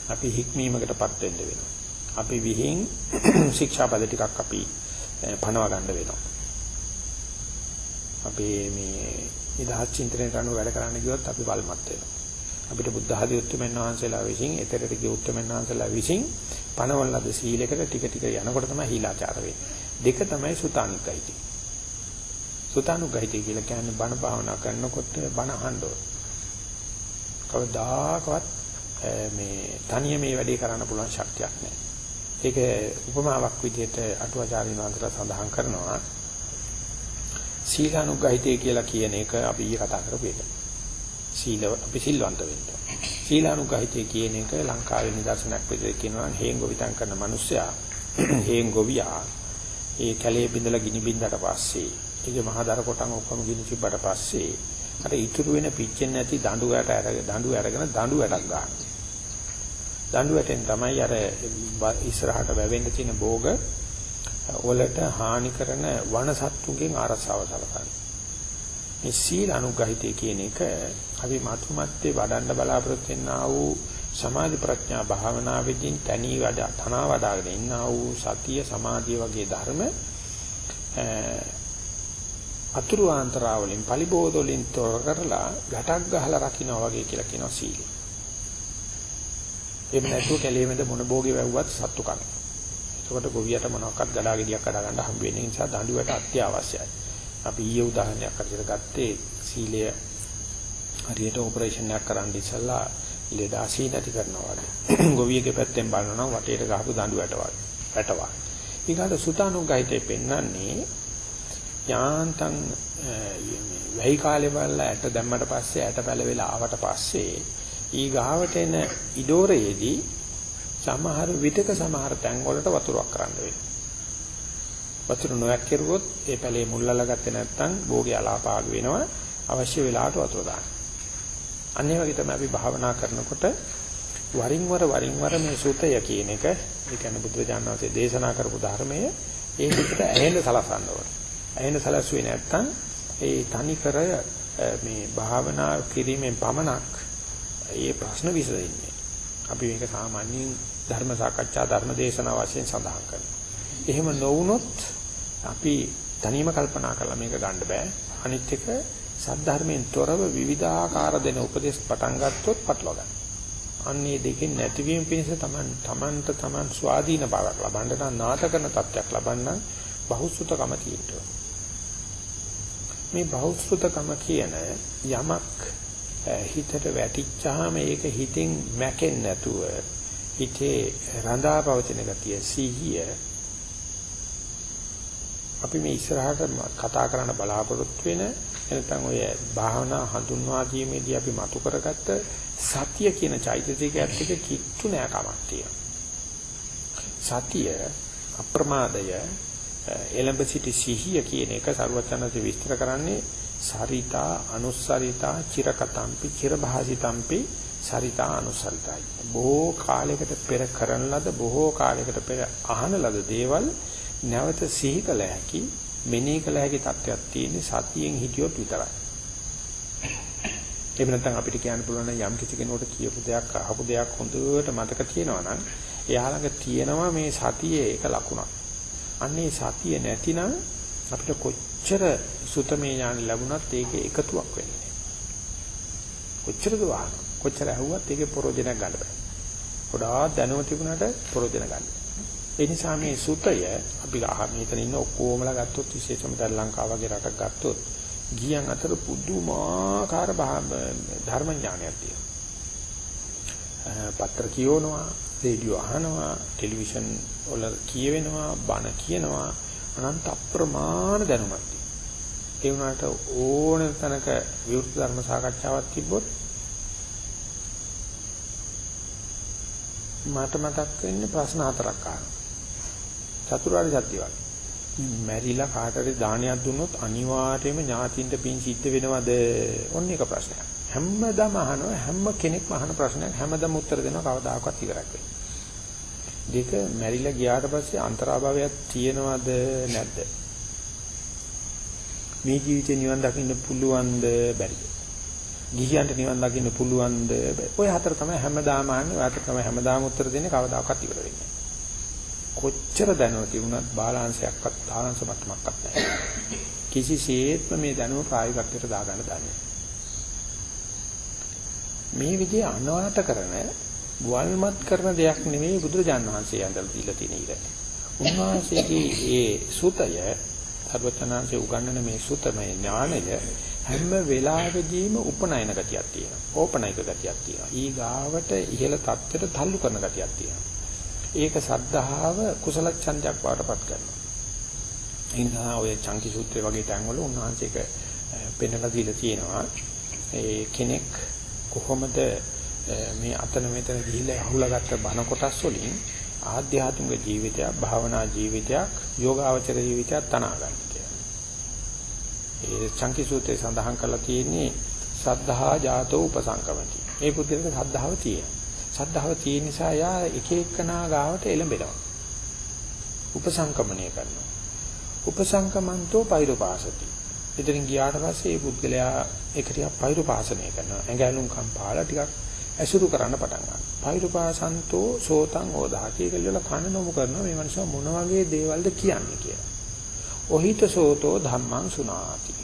අපි හික්මීමකටපත් වෙන්න වෙනවා. අපි විහිං ශික්ෂාපද ටිකක් අපි eh, පනවා ගන්න වෙනවා. අපි මේ නිදහස් චින්තනයට අනුව වැඩ කරන්න ගියොත් අපි බලමත් වෙනවා. අපිට බුද්ධ ආදී උත්තරමන් වහන්සේලා විසින් එතරට ගිය උත්තරමන් වහන්සේලා විසින් පනවන ලද සීලයකට ටික ටික යනකොට තමයි හීලාචාර වෙන්නේ. දෙක තමයි සුතානුග්ගයිති. සුතානුග්ගයිති කියලා කියන්නේ බණ භාවනා කරනකොට බණ අහන්න ඕන. කවදාකවත් eh, මේ තනිය මේ වැඩේ කරන්න පුළුවන් ශක්තියක් නැහැ. ඒක උපමාවක් විදිහට අටුවාචාරින් වහන්සේලා සඳහන් කරනවා. සීලානුග්‍රහිතය කියලා කියන එක අපි ඊ කතා කරපු එක. සීල අපි සිල්වන්ත වෙන්න. සීලානුග්‍රහිතය කියන එක ලංකාවේ නිදර්ශනයක් විදිහට කියනවා හේන් ගොවිතැන් කරන මිනිස්සයා හේන් ගොවියා ඒ කැලේ බින්දලා ගිනි බින්දට පස්සේ ඒක මහා දර කොටන් ඔක්කොම ගිනි තිබ්බට පස්සේ අර ඉතුරු වෙන පිච්චෙන්නේ නැති දඬු වැට අරගෙන දඬු අරගෙන දඬු වැටක් ගන්නවා. දඬු වැටෙන් තමයි අර ඉස්සරහට වැවෙන්න තියෙන භෝග වලට හානි කරන වනසත්තුන්ගෙන් ආරසාව සලකන්නේ. මේ සීල අනුග්‍රහිතය කියන එක අපි මතුමැත්තේ වඩන්න බලාපොරොත්තු වෙනා වූ සමාධි ප්‍රඥා භාවනාවෙන් තනි වඩ තනවා වඩාගෙන ඉන්නා වූ සතිය සමාධිය වගේ ධර්ම අතුරු ආන්තරාවලින් පලිබෝධ වලින් තොර කරලා ගැටක් ගහලා රකින්නවා වගේ කියලා කියනවා සීලය. එහෙම නැතුව කැලේමෙද මොන භෝගේ වැව්වත් සත්තු කන. ඒකට ගොවියට මොනවාක්වත් ගලා ගෙඩියක් කඩා ගන්න හම්බ වෙන නිසා දඬුවට අත්‍යවශ්‍යයි. අපි ඊයේ උදාහරණයක් අරගෙන ගත්තේ සීලය හරියට ඔපරේෂන් එකක් කරන්න ඉස්සලා ලෙඩ ආසී නැති කරනවා වගේ. ගොවියගේ පැත්තෙන් බලනවා නම් වටේට ගහපු දඬුවට වගේ. වැටවා. ඊගාට සුතානුග්ගහිතේ පෙන්වන්නේ යාන්තම් වැහි කාලේ බලලා ඇට දැම්මට පස්සේ ඇට පැලවිලා ආවට පස්සේ ඊ ගාවට එන ඉඩෝරයේදී සමහර විටක සමහර තැන් වලට වතුරක් කරන්න වෙනවා. වතුර නොයක්කිරුවොත් ඒ පැලේ මුල්ලලා ගත්තේ නැත්නම් භෝගේ අලාපාග වෙනවා. අවශ්‍ය වෙලාවට වතුර දාන්න. අන්න ඒ වගේ තමයි අපි භාවනා කරනකොට වරින් වර වරින් වර මේ සූතය කියන එක ඒ කියන්නේ බුදුරජාණන් වහන්සේ දේශනා කරපු ධර්මයේ ඒ විදිහට ඇහෙන්න සලසන්න ඕනේ. ඇහෙන්න සලසුවේ නැත්නම් ඒ තනි කර මේ භාවනා කිරීමෙන් පමණක් ඒ ප්‍රශ්න විසඳෙන්නේ. අපි මේක සාමාන්‍යයෙන් ධර්ම සාකච්ඡා ධර්ම දේශනා වශයෙන් සඳහන් කරනවා. එහෙම නොවුනොත් අපි තනියම කල්පනා කරලා මේක ගන්න බෑ. අනිත් එක සද්ධර්මයෙන් තොරව විවිධාකාර දෙන උපදේශ පටන් ගත්තොත් පටලවා ගන්න. අන්නේ දෙකෙන් නැතිවීම පිණිස තමන් තමන්ට තමන් ස්වාධීන බවක් ලබන්න නම් නාත කරන තත්ත්වයක් ලබන්න බහුසුතකම තියෙනවා. මේ බහුසුතකම කියන යමක් හිතට වැටිච්චාම ඒක හිතෙන් මැකෙන්නේ නැතුව හිතේ රඳා පවතින ගතිය සිහිය අපි මේ ඉස්සරහට කතා කරන්න බලාපොරොත්තු වෙන එනතන් ඔය භාවනා හඳුන්වා දීමේදී අපි මතු කරගත්ත සතිය කියන චෛතසිකයත් එක්ක කිට්ටු නෑකමක් තියෙනවා. සතිය අප්‍රමාදය එලඹ සිටි සිහිය කියන එක ਸਰවචනසේ විස්තර කරන්නේ සරිතා අනුස්සරිතා චිරකතම්පි චිරභාසිතම්පි සරිතා අනුස්සරිතයි. බොහෝ කාලයකට පෙර කරන ලද බොහෝ කාලයකට පෙර අහන ලද දේවල් නැවත සිහි කළ හැකි මෙනෙහි කළ හැකි තත්ත්වයක් තියෙන සතියෙන් හිටියොත් විතරයි. එහෙම නැත්නම් අපිට කියන්න පුළුවන් යම් කිසි කෙනෙකුට කියපු දෙයක් අහපු දෙයක් හොඳට මතක තියෙනවා නම් එයා ළඟ තියෙනවා මේ සතියේ එක ලකුණක්. අන්නේ සතිය නැතිනම් අපිට කොච්චර සුතමේ ඥාන ලැබුණත් ඒකේ එකතුවක් වෙන්නේ නැහැ. කොච්චරද වහන කොච්චර ඇහුවත් ඒකේ ප්‍රයෝජනයක් ගන්න බෑ. ගොඩාක් දැනුම තිබුණාට ප්‍රයෝජන ගන්න. ඒ නිසා මේ සුතය අපි මෙතන ඉන්න ඔක්කොමලා ගත්තොත් විශේෂම දැන් ලංකාව වගේ රටක් ගත්තොත් ගියන් අතර පුදුමාකාර ධර්ම ඥානයක් තියෙනවා. පත්‍ර කියවනවා, රේඩියෝ අහනවා, ටෙලිවිෂන් වල කියවෙනවා, බණ කියනවා, අනන්ත අප්‍රමාණ දැනුමක් ඒ වුණාට ඕන තැනක විවෘත ධර්ම සාකච්ඡාවක් තිබ්බොත් මට මතක් වෙන්නේ ප්‍රශ්න හතරක් අහනවා. චතුරාර්ය සත්‍ය වගේ. මැරිලා කාටද දානයක් දුන්නොත් අනිවාර්යයෙන්ම ඥාතින්ට පින් සිද්ධ වෙනවද? ඔන්න එක ප්‍රශ්නයක්. හැමදාම අහනවා හැම කෙනෙක්ම අහන ප්‍රශ්නයක් හැමදාම උත්තර දෙනවා කවදාකවත් ඉවරක් වෙන්නේ. දෙක මැරිලා ගියාට පස්සේ අන්තරාභාවයක් තියෙනවද නැද්ද? මේ ජීවිතේ නිවන් දකින්න පුළුවන්ද බැරිද? ගිහියන්ට නිවන් දකින්න පුළුවන්ද? ඔය හතර තමයි හැමදාම අහන්නේ. ඔය හතර තමයි හැමදාම උත්තර දෙන්නේ කවදාකවත් ඉවර වෙන්නේ කොච්චර දැනුව තිබුණත් බාලාංශයක්වත් තාලංශ මට්ටමක්වත් නැහැ. කිසිසේත්ම මේ දැනුව ප්‍රායෝගිකත්වයට දාගන්න දන්නේ මේ විදිහේ අනාත කරන වල්මත් කරන දෙයක් නෙමෙයි බුදුරජාණන් වහන්සේ ඇඳලා දීලා තියෙන ඉර. උන්වහන්සේගේ ඒ සුතය සර්වචනාංශේ උගන්වන මේ සුතමය ඥානය හැම වෙලාවෙදීම උපනයන ගතියක් තියෙනවා. ඕපනයික ගතියක් තියෙනවා. ඊ ගාවට ඉහළ தත්ත්වයට තල්ලු කරන ගතියක් තියෙනවා. ඒක සද්ධාව කුසල ඡන්දයක් වාටපත් කරනවා. එනිසා ඔය චංකි සූත්‍රය වගේ තැන්වල උන්වහන්සේක පෙන්වලා දීලා තියෙනවා. ඒ කෙනෙක් කොහොමද මේ අතන මෙතන ගිහිල්ලා අහුලාගත්ත බණ කොටස් වලින් ආධ්‍යාත්මික ජීවිතයක්, භාවනා ජීවිතයක්, යෝගාවචර ජීවිතයක් තනාගන්න කියලා. ඒ චංකි සූත්‍රයේ සඳහන් කරලා තියෙන්නේ සද්ධා ජාතෝ උපසංකමති. මේ පුද්ගලට සද්ධාව තියෙනවා. සද්ධාව තියෙන නිසා යා එක එකනා ගාවට එළඹෙනවා. උපසංකමණය කරනවා. උපසංකමන්තෝ පෛරුපාසති. ඉතින් ගියාට පස්සේ මේ පුද්ගලයා ඒක ටිකක් පෛරුපාසනය කරනවා. ඇඟලුම් කම්පාලා ටිකක් ඇසුරු කරන්න පටන් ගන්නවා. පෛරුපාසන්තෝ සෝතං ඕදාති කියලා කන නොමු කරනවා මේ මනුස්සයා මොන වගේ දේවල්ද කියන්නේ කියලා. ඔහිත සෝතෝ ධම්මං සුනාති.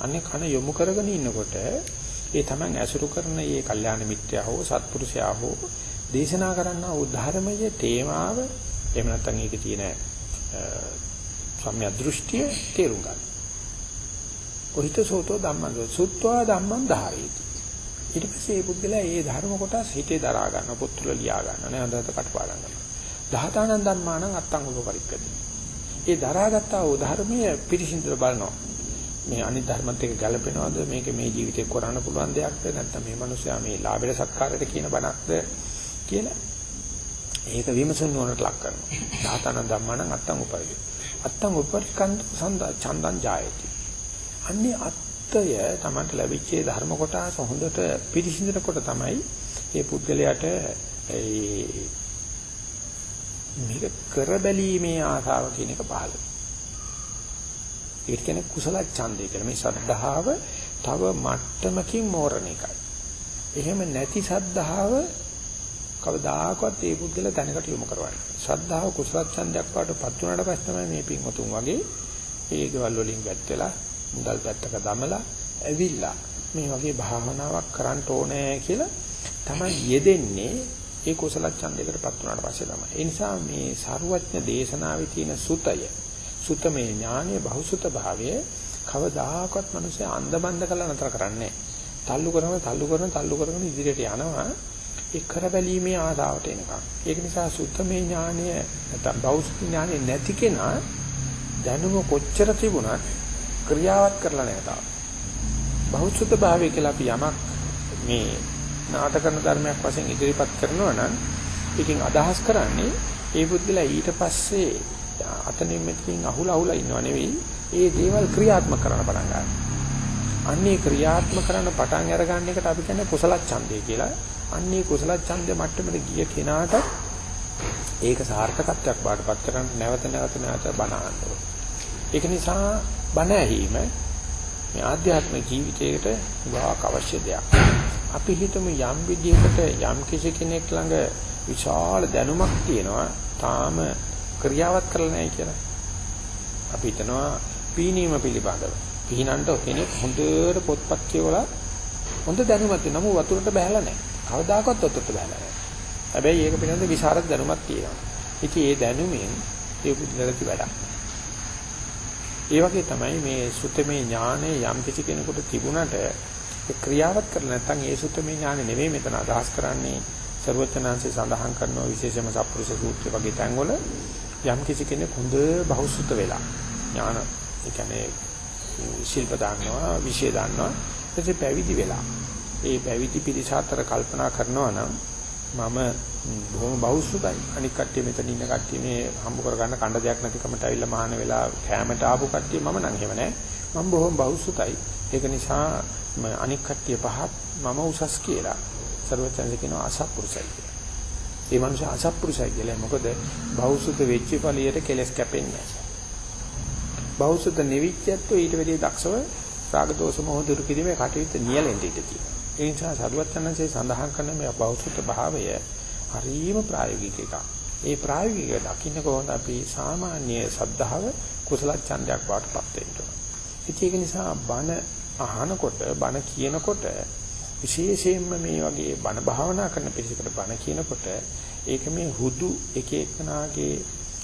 අනේ කන යොමු කරගෙන ඉන්නකොට ඒ තමන් ඇසුරු කරන මේ කල්යාණ මිත්‍යා හෝ සත්පුරුෂයා හෝ දේශනා කරන්නා වූ ධර්මයේ තේමාව එහෙම නැත්නම් ඒකේ තියෙන සම්‍යක් දෘෂ්ටිය තේරුම් ගන්න. කොහිත සෝතෝ ධම්මං සුත්වා ධම්මං ධාරේති. ඊට පස්සේ මේ පුද්ගලයා මේ ධර්ම කොටස් හිතේ දරා ගන්න පොත්වල ලියා ගන්න නේද හොඳට කටපාඩම් කරනවා. දහතානන් ධම්මානං අත්තං උපපරික්කති. ඒ දරාගත්තා වූ ධර්මයේ පිරිසිදුව බලනවා. මේ අනිත් ධර්මත් එක්ක ගැලපෙනවද මේක මේ ජීවිතේ කරන්න පුළුවන් දෙයක්ද නැත්නම් මේ මිනිස්සයා මේ ලාභයට සත්කාරයට කියන බණක්ද කියලා ඒක විමසන නොනට ලක් කරනවා. දාතන ධම්මණං අත්තං උපරිය. අත්තං උපරිකන්ත සඳ චන්දං ජායති. අන්නේ අත්තය තමයි ලැබිච්ච ධර්ම කොටස හොඳට පිරිසිදුනකොට තමයි මේ පුද්ගලයාට ඒ මේක කර බැලීමේ ආසාව කියන එක පහළ වෙනවා. ඒක කියන්නේ කුසල ඡන්දය කියලා. මේ සද්ධාව තව මට්ටමකින් මෝරණ එකයි. එහෙම නැති සද්ධාව කවදාකවත් ඒ පුද්ගල තැනකට යොමු කරවන්නේ. ශ්‍රද්ධාව කුසල ඡන්දයක් පාටපත් වුණාට පස්සේ තමයි මේ පින්වතුන් වගේ ඒ ගෙවල් වලින් වැත් වෙලා මුදල් පැත්තක දමලා ඇවිල්ලා මේ වගේ භාවනාවක් කරන්න ඕනේ කියලා තමයි යෙදෙන්නේ. ඒ කුසල ඡන්දයකටපත් වුණාට පස්සේ තමයි. ඒ නිසා මේ සාරවත්න දේශනාවේ තියෙන සුතය සුතමේ ඥානයේ බහුසුත භාවය කවදාකවත් මිනිස්සු අන්දබන්ද කළා නතර කරන්නේ තල්ලු කරන තල්ලු කරන තල්ලු කරන ඉදිරියට යනවා. ඒ කරබැලීමේ ආදාවට එනකම්. ඒක නිසා සුතමේ ඥානය නැත්නම් බෞද්ධ ඥානය නැති කෙනා දැනුම කොච්චර තිබුණත් ක්‍රියාවත් කරලා නැහැ තාම බෞද්ධ භාවය කියලා අපි යමක් මේ නාටකන ධර්මයක් වශයෙන් ඉදිරිපත් කරනවා නම් ඒකෙන් අදහස් කරන්නේ ඒ බුද්ධලා ඊට පස්සේ අතනින් මෙතනින් අහුලා අහුලා ඉන්නව නෙවෙයි ඒ දේවල් ක්‍රියාත්මක කරන්න පටන් ගන්නවා. අන්නේ ක්‍රියාත්මක කරන්න පටන් අරගන්න එකට අපි කියන්නේ කුසල ඡන්දය කියලා. අන්නේ කුසල ඡන්දේ මට්ටමට ගිය කෙනාට ඒක සාර්ථකත්වයක් බාටපත් කරන්න නැවත නැවත නැවත බණ ඒක නිසා බණ ඇහිම මේ ආධ්‍යාත්මික ජීවිතයකට ගාක් අවශ්‍ය දෙයක්. අපි හිතමු යම් විදිහකට යම් කිසි කෙනෙක් ළඟ විශාල දැනුමක් තියෙනවා තාම ක්‍රියාවත් කරලා නැහැ කියලා. අපි හිතනවා පීනීම පිළිබඳව. පීනන්ට කෙනෙක් හොඳට පොත්පත් කියවලා හොඳ දැනුමක් තියෙනවා. නමුත් වතුරට බහැලා නැහැ. කවදාකවත් වතුරට බහැලා නැහැ. හැබැයි ඒක පිළිබඳව විශාරද දැනුමක් තියෙනවා. ඉතින් ඒ දැනුමෙන් ඒ බුද්ධලති වැඩක්. ඒ වගේ තමයි මේ සුතමේ ඥානය යම් කිසි කෙනෙකුට තිබුණට ක්‍රියාවත් කරලා නැත්නම් ඒ සුතමේ ඥානෙ නෙවෙයි මෙතන අදහස් කරන්නේ. ਸਰවචනාංශය සඳහන් කරනවා විශේෂම සප්පුරුෂ සූත්‍ර වගේ තැන්වල යම් කිසි කෙනෙක් හොඳ බහුසුත වෙලා ඥාන ඒ කියන්නේ ශිල්ප දාන්නවා විශේෂ දාන්නවා ඊට පැවිදි වෙලා. ඒ පැවිදි පිරිස අතර කල්පනා කරනවා නම් මම බොහොම බහුසුතයි අනික් කට්ටිය මෙතන ඉන්න කට්ටිය මේ හම්බ කරගන්න කණ්ඩ දෙයක් නැතිකමට ඇවිල්ලා මහාන වෙලා කැමට ආපු කට්ටිය මම නම් එහෙම නැහැ මම බොහොම බහුසුතයි ඒක නිසා අනික් කට්ටිය පහත් මම උසස් කියලා සර්වචන්ද කියනවා අසත්පුරුෂයි කියලා ඒ මනුස්සය අසත්පුරුෂයි කියලා. මොකද බෞසුත වෙච්ච ඵලියට කෙලස් කැපෙන්නේ නැහැ. බෞසුත නිවිච්චයත් ඊට වැඩිය දක්ෂව රාග දෝෂ මොහ දුරු කිරීමේ කටයුත්ත නියැලෙන්න ඉඩ තියෙනවා. ඒ නිසා සරුවචනන්සේ සඳහන් කරන මේ බෞසුත භාවය හරිම ප්‍රායෝගික එකක්. ඒ ප්‍රායෝගික දකින්න කොහොමද අපි සාමාන්‍ය සද්ධාව කුසල ඡන්දයක් වාටපත් වෙන්න ඕන. ඒක නිසා බණ අහනකොට බණ කියනකොට විශේෂයෙන්ම මේ වගේ බණ භාවනා කරන පිළිසකට බණ කියනකොට ඒක මේ හුදු එක එකනාගේ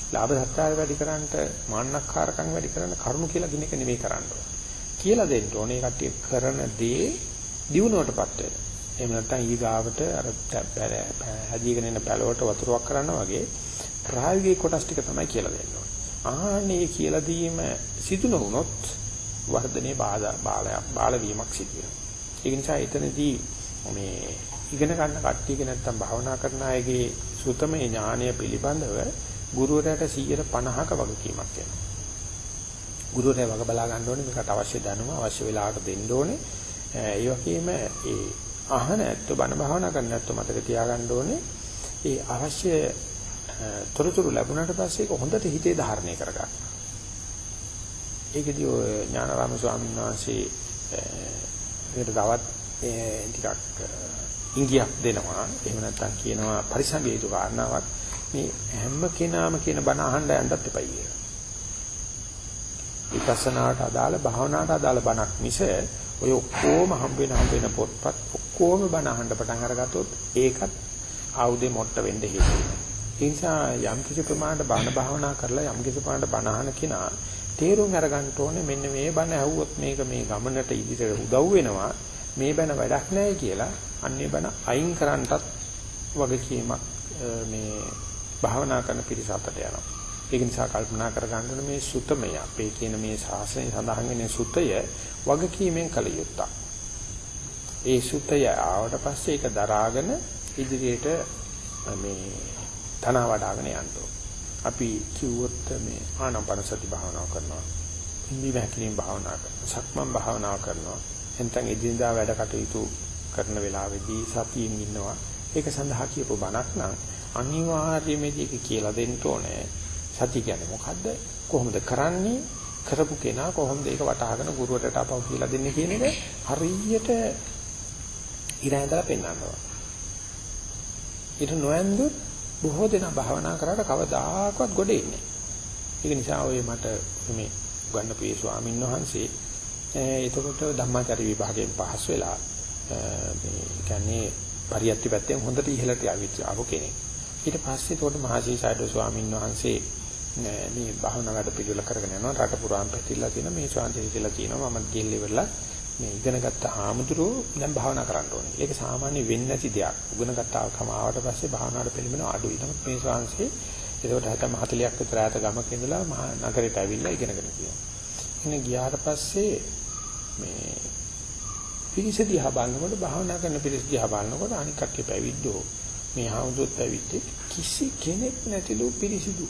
ලාභ සත්කාර වැඩි කරන්නට මාන්නක්කාරකම් වැඩි කරන්න කරුණු කියලා දිනක නෙමෙයි කරන්න කියලා දෙන්න ඕනේ කට්ටිය කරන දේ දිනුවටපත් වෙන. එහෙම නැත්නම් ඊගාවට අර හැදීගෙන එන පැලවට වතුරක් කරනවා වගේ ප්‍රායෝගික කොටස් ටික තමයි කියලා දෙන්න ඕනේ. ආන්නේ කියලා දීම සිදු නොවුනොත් වර්ධනයේ බාධා බාලයක් බාල වීමක් සිදු වෙනවා. ඒක නිසා එතනදී මේ ඉගෙන ගන්න කට්ටියක නැත්තම් භාවනා කරන අයගේ සුතමේ ඥානය පිළිබඳව ගුරුවරයාට 150ක වගකීමක් වෙනවා. ගුරුවරයා වග බලා ගන්න ඕනේ මේකට අවශ්‍ය දැනුම අවශ්‍ය වෙලාවට දෙන්න ඕනේ. ඒ වගේම ඒ අහන ඇත්ත බණ භාවනා කරන ඇත්ත මතක තියාගන්න ඕනේ. ඒ අවශ්‍ය තොරතුරු ලැබුණාට පස්සේ ඒක හොඳට හිතේ ධාරණය කරගන්න. ඒකදී ඔය ඥානාරාම ස්වාමීන් වහන්සේ ඒකට තවත් ටිකක් ඉංගියක් දෙනවා. එහෙම නැත්නම් කියනවා පරිසංගය යුතු කාරණාවක් මේ හැම කෙනාම කියන බණ අහන්න යන්නත් එපයි කියලා. විපස්සනාට අදාළ භාවනාවට අදාළ බණක් මිස ඔය ඔක්කොම හම්බ වෙන හම්බ වෙන පොත්පත් ඔක්කොම බණ අහන්න පටන් අරගත්තොත් ඒකත් ආයුධෙ මොට්ට වෙන්න හේතුයි. ඒ නිසා යම් කිසි ප්‍රමාණයට බණ භාවනා කරලා යම් කිසි ප්‍රමාණයට බණ අහන කෙනා තේරුම් අරගන්න ඕනේ මෙන්න මේ බණ ඇහුවොත් මේක මේ ගමනට ඉදිරියට උදව් වෙනවා මේ බණ වැඩක් නැහැ කියලා අන්නේ බණ අයින් කරන්නටත් වගකීමක් මේ භාවනා කරන පිරිස අතට යනවා. ඒක නිසා කල්පනා කරගන්න මේ සුතමය අපේ කියන මේ ශාසනය සඳහන් වෙන සුතය වගකීමෙන් කළ යුත්තක්. ඒ සුතය ආවට පස්සේ ඒක දරාගෙන ඉදිරියට මේ තන වඩ아가න යන්න අපි කිව්වොත් මේ ආනාපාන සති භාවනාව කරනවා. ඉන්දි වැකිලින් භාවනා කරනවා. සක්මන් භාවනාව කරනවා. එතෙන් එදිනදා වැඩ කටයුතු කරන වෙලාවෙදී සතියෙන් ඉන්නවා. ඒක සඳහා කියපු බණක් නම් අනිවාර්යයෙන්ම මේක කියලා දෙන්න ඕනේ. සතිය කියන්නේ මොකද්ද? කොහොමද කරන්නේ? කරපු කෙනා කොහොමද ඒක වටහාගෙන ගුරුවරට අපව කියලා දෙන්නේ කියන එක හරියට ඉරැඳලා පෙන්වනවා. ඊට නොයන්දුත් බොහෝ දෙනා භාවනා කරාට කවදාකවත් ගොඩ එන්නේ ඒක නිසා ඔය මට මේ ගන්නපේ ස්වාමීන් වහන්සේ එතකොට ධම්මාචාරි විභාගයෙන් පහස් වෙලා මේ කියන්නේ පරියත්ති පැත්තෙන් හොඳට ඉහළට ආවිත් ආපු කෙනෙක්. ඊට පස්සේ එතකොට මහසීසයිඩෝ ස්වාමීන් වහන්සේ මේ භාවනා වැඩ පිළිවෙල කරගෙන යනවා රට පුරාම පැතිරලා තියෙන මේ ස්වාමීන් කියලා තියෙනවා මම ගිහින් ඉවරලා මේ ඉගෙනගත්ත ආමුදුරෝ දැන් භාවනා කරන්න ඕනේ. ඒක සාමාන්‍ය වෙන්නේ නැති දෙයක්. ඉගෙනගත්ත කම ආවට පස්සේ භාවනාවට පිළිමන අඩුයි. නමුත් මේ ශාංශේ ඒකට හැතම 40ක් විතර ඈත ගමක ඉඳලා මහා නගරයට ඇවිල්ලා ඉගෙනගෙන ගියා. ඉගෙන ගියාට පස්සේ මේ පිරිස දිහා බලනකොට භාවනා කරන පිරිස දිහා බලනකොට අනික් කට්ටිය පැවිද්දෝ මේ ආමුදුත් පැවිද්දේ කිසි කෙනෙක් නැතිලු පිරිසිදු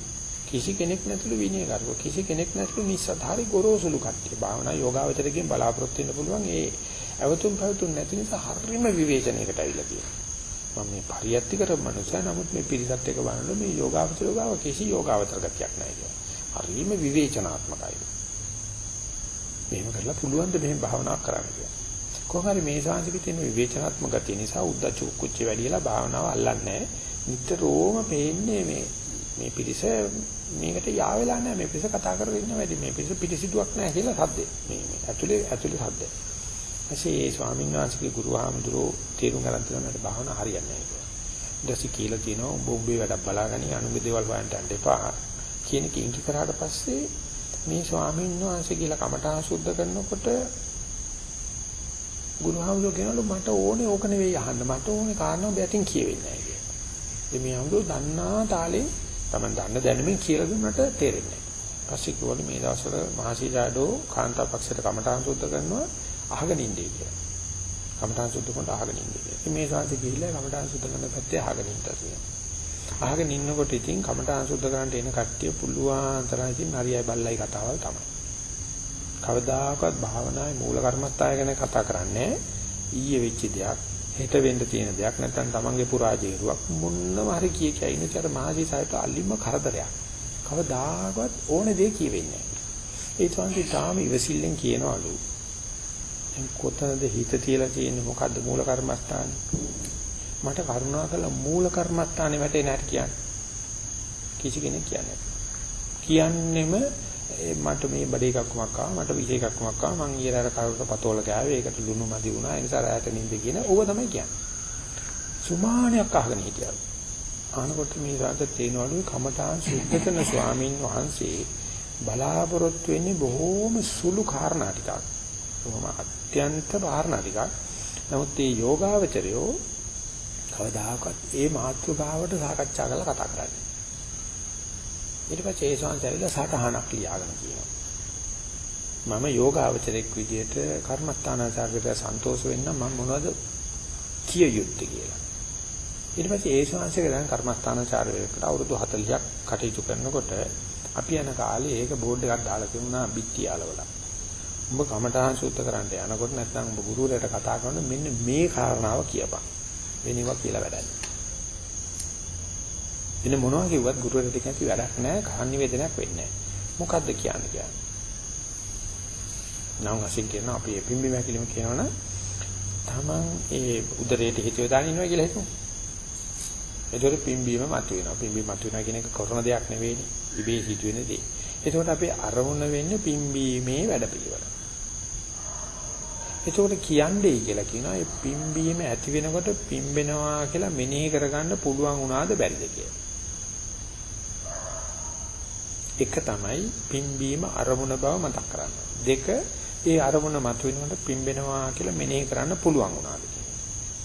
කිසි කෙනෙක් නැතුළු විනය කරුව කිසි කෙනෙක් නැතුළු නිස්සධාරි ගොරෝසුළු කට්ටිය. භාවනා යෝගාවචරයෙන් බලාපොරොත්තු වෙන්න පුළුවන් ඒ අවතුම් පැවතුම් නැති නිසා හරිම විවේචනයකට අවිලා තියෙනවා. මම මේ පරියත්ති කරපු මනුස්සයා නමුත් මේ පිළිසත් එක බලනකොට මේ යෝගාවචර ගාව කිසි යෝගාවචර ගතියක් නැහැ හරිම විවේචනාත්මකයි. මෙහෙම කරලා පුළුවන් ද මෙහෙම භාවනාවක් කරන්න කියලා. කොහොම හරි මේ ශාන්තිකේ තියෙන විවේචනාත්මක ගතිය නිසා උද්දච්ච කුච්ච වැඩිලා භාවනාව අල්ලන්නේ. නිතරම පේන්නේ මේ මේ පිරිස මේකට යා වෙලා නැහැ. මේ පිරිස කතා කරගෙන ඉන්න වැඩි. මේ පිරිස පිටිසිදුවක් නැහැ කියලා සද්දේ. මේ මේ ඇතුලේ ඇතුලේ සද්දේ. ඊපස්සේ ස්වාමීන් වහන්සේගේ ගුරු ආමඳුරෝ තේරුම් ගන්න තියෙනවා භාවනා හරියන්නේ නැහැ කියලා. ඊට පස්සේ කියලා තියෙනවා උඹ උඹේ වැඩක් බලාගනි. අනුගේ දේවල් හොයන්න යන්න එපා කියන එක ඉඟි කරාට පස්සේ මේ ස්වාමීන් වහන්සේ කියලා කමඨා සුද්ධ කරනකොට ගුරුහාමුදුරුවෝ කියනලු මට ඕනේ ඕක නෙවෙයි අහන්න. මට ඕනේ කාරණා බැටින් කියවෙන්නේ නැහැ කියලා. ඉතින් මේ අමුදු දන්නා තාලේ Taman දන්න දැනුමින් කියලා දුන්නට තේරෙන්නේ නැහැ. පස්සේ කිව්වලු මේ දවස්වල මහසීජාඩෝ කාන්තා පක්ෂයට කමඨාන් සුද්ධ කරනවා අහගෙන ඉන්නේ කියලා. කමඨාන් සුද්ධ කරනකොට අහගෙන ඉන්නේ කියලා. ඉතින් මේ ශාන්ති ගිහිල්ලා කමඨාන් සුද්ධ කරන පැත්තේ අහගෙන ඉන්නවා. අහගෙන ඉන්නකොට ඉතින් කමඨාන් සුද්ධ කරන්න එන කට්ටිය පුළුවන් තරම් ඉතින් හරියයි බල්ලයි කතාවල් තමයි. කවදාකවත් භාවනාවේ මූල කර්මස්ථාය ගැන කතා කරන්නේ ඊයේ වෙච්ච දෙයක් හෙට වෙන්න තියෙන දෙයක් නැත්නම් තමන්ගේ පුරාජේරුවක් මොන්නම හරි කිය කිය ඉන්නේ චර මහජී සායට අල්ලිම කරදරයක්. කවදාකවත් ඕන දේ කියවෙන්නේ නැහැ. ඒ තමයි තාම ඉවසිල්ලෙන් කියනවලු. දැන් කොතනද හිත තියලා තියෙන්නේ මොකද්ද මූල කර්මස්ථානේ? මට කරුණාකරලා මූල කර්මස්ථානේ වැටේ නැහැ කියන්නේ. කිසි කෙනෙක් කියන්නේ කියන්නෙම මට මේ බඩේ එකක්මක් ආවා මට විජේ එකක්මක් ආවා මං ඊයර අර කරුට පතෝල ගෑවේ ඒකට ලුණු මදි වුණා ඒ නිසා රැයට නිින්ද කියන ඕව තමයි කියන්නේ සුමානයක් අහගෙන හිටියලු අහනකොට මේ රාජ තේනවලු කමඨාන් සුද්ධ කරන ස්වාමින් වහන්සේ බලාපොරොත්තු වෙන්නේ බොහෝම සුළු කාරණා ටිකක්. බොහොම අත්‍යන්ත කාරණා ටිකක්. නමුත් මේ යෝගාවචරයෝ කවදාකවත් ඒ මාතෘකාවට සාකච්ඡා කරලා කතා කරන්නේ. ඊට පස්සේ ඒ සංසාරිලා සටහනක් ලියාගෙන කියනවා. මම යෝගාවචරයක් විදියට කර්මස්ථානාචාර්යයට සන්තෝෂ වෙන්න මම මොනවද කිය යුත්තේ කියලා. ඊට පස්සේ ඒ ශාංශයක දැන් කර්මස්ථානාචාර්යවරයෙකුට අවුරුදු 40ක් කටයුතු කරනකොට අපි යන කාලේ ඒක බෝඩ් එකක් දාලා තිබුණා බිත්ති ආලවල. උඹ කමඨාන් සූත්‍ර කරන්න යනකොට නැත්නම් උඹ ගුරුවරයාට කතා කරනකොට මෙන්න මේ කාරණාව කියපන්. වෙනවා කියලා වැඩක්. එන මොනවා කිව්වත් ගුරුවරයාට කියන්ති වැඩක් නැහැ, කහන් නිවේදනයක් වෙන්නේ නැහැ. මොකද්ද කියන්නේ කියන්නේ? නම් වශයෙන් කියන අපි පිම්බි මැකිලිම කියනවනම් තමන් ඒ උදරයට හිතේ දාගෙන ඉන්නවා කියලා හිතමු. ඒතකොට පිම්බීම මතුවෙනවා. පිම්බීම මතුවෙනවා කියන එක කරන දෙයක් නෙවෙයිනේ. ඉබේ සිදුවෙන දේ. ඒතකොට අපි අරමුණ වෙන්නේ පිම්බීමේ වැඩපිළිවෙල. ඒතකොට කියන්නේ කියලා කියනවා මේ පිම්බීම ඇති වෙනකොට පිම්බෙනවා කියලා මෙනෙහි කරගන්න පුළුවන් වුණාද බැරිද කියලා. එක තමයි පිම්බීම අරමුණ බව මතක් කරගන්න. දෙක ඒ අරමුණ මතුවෙනකොට පිම්බෙනවා කියලා මෙනෙහි කරන්න පුළුවන් වුණාද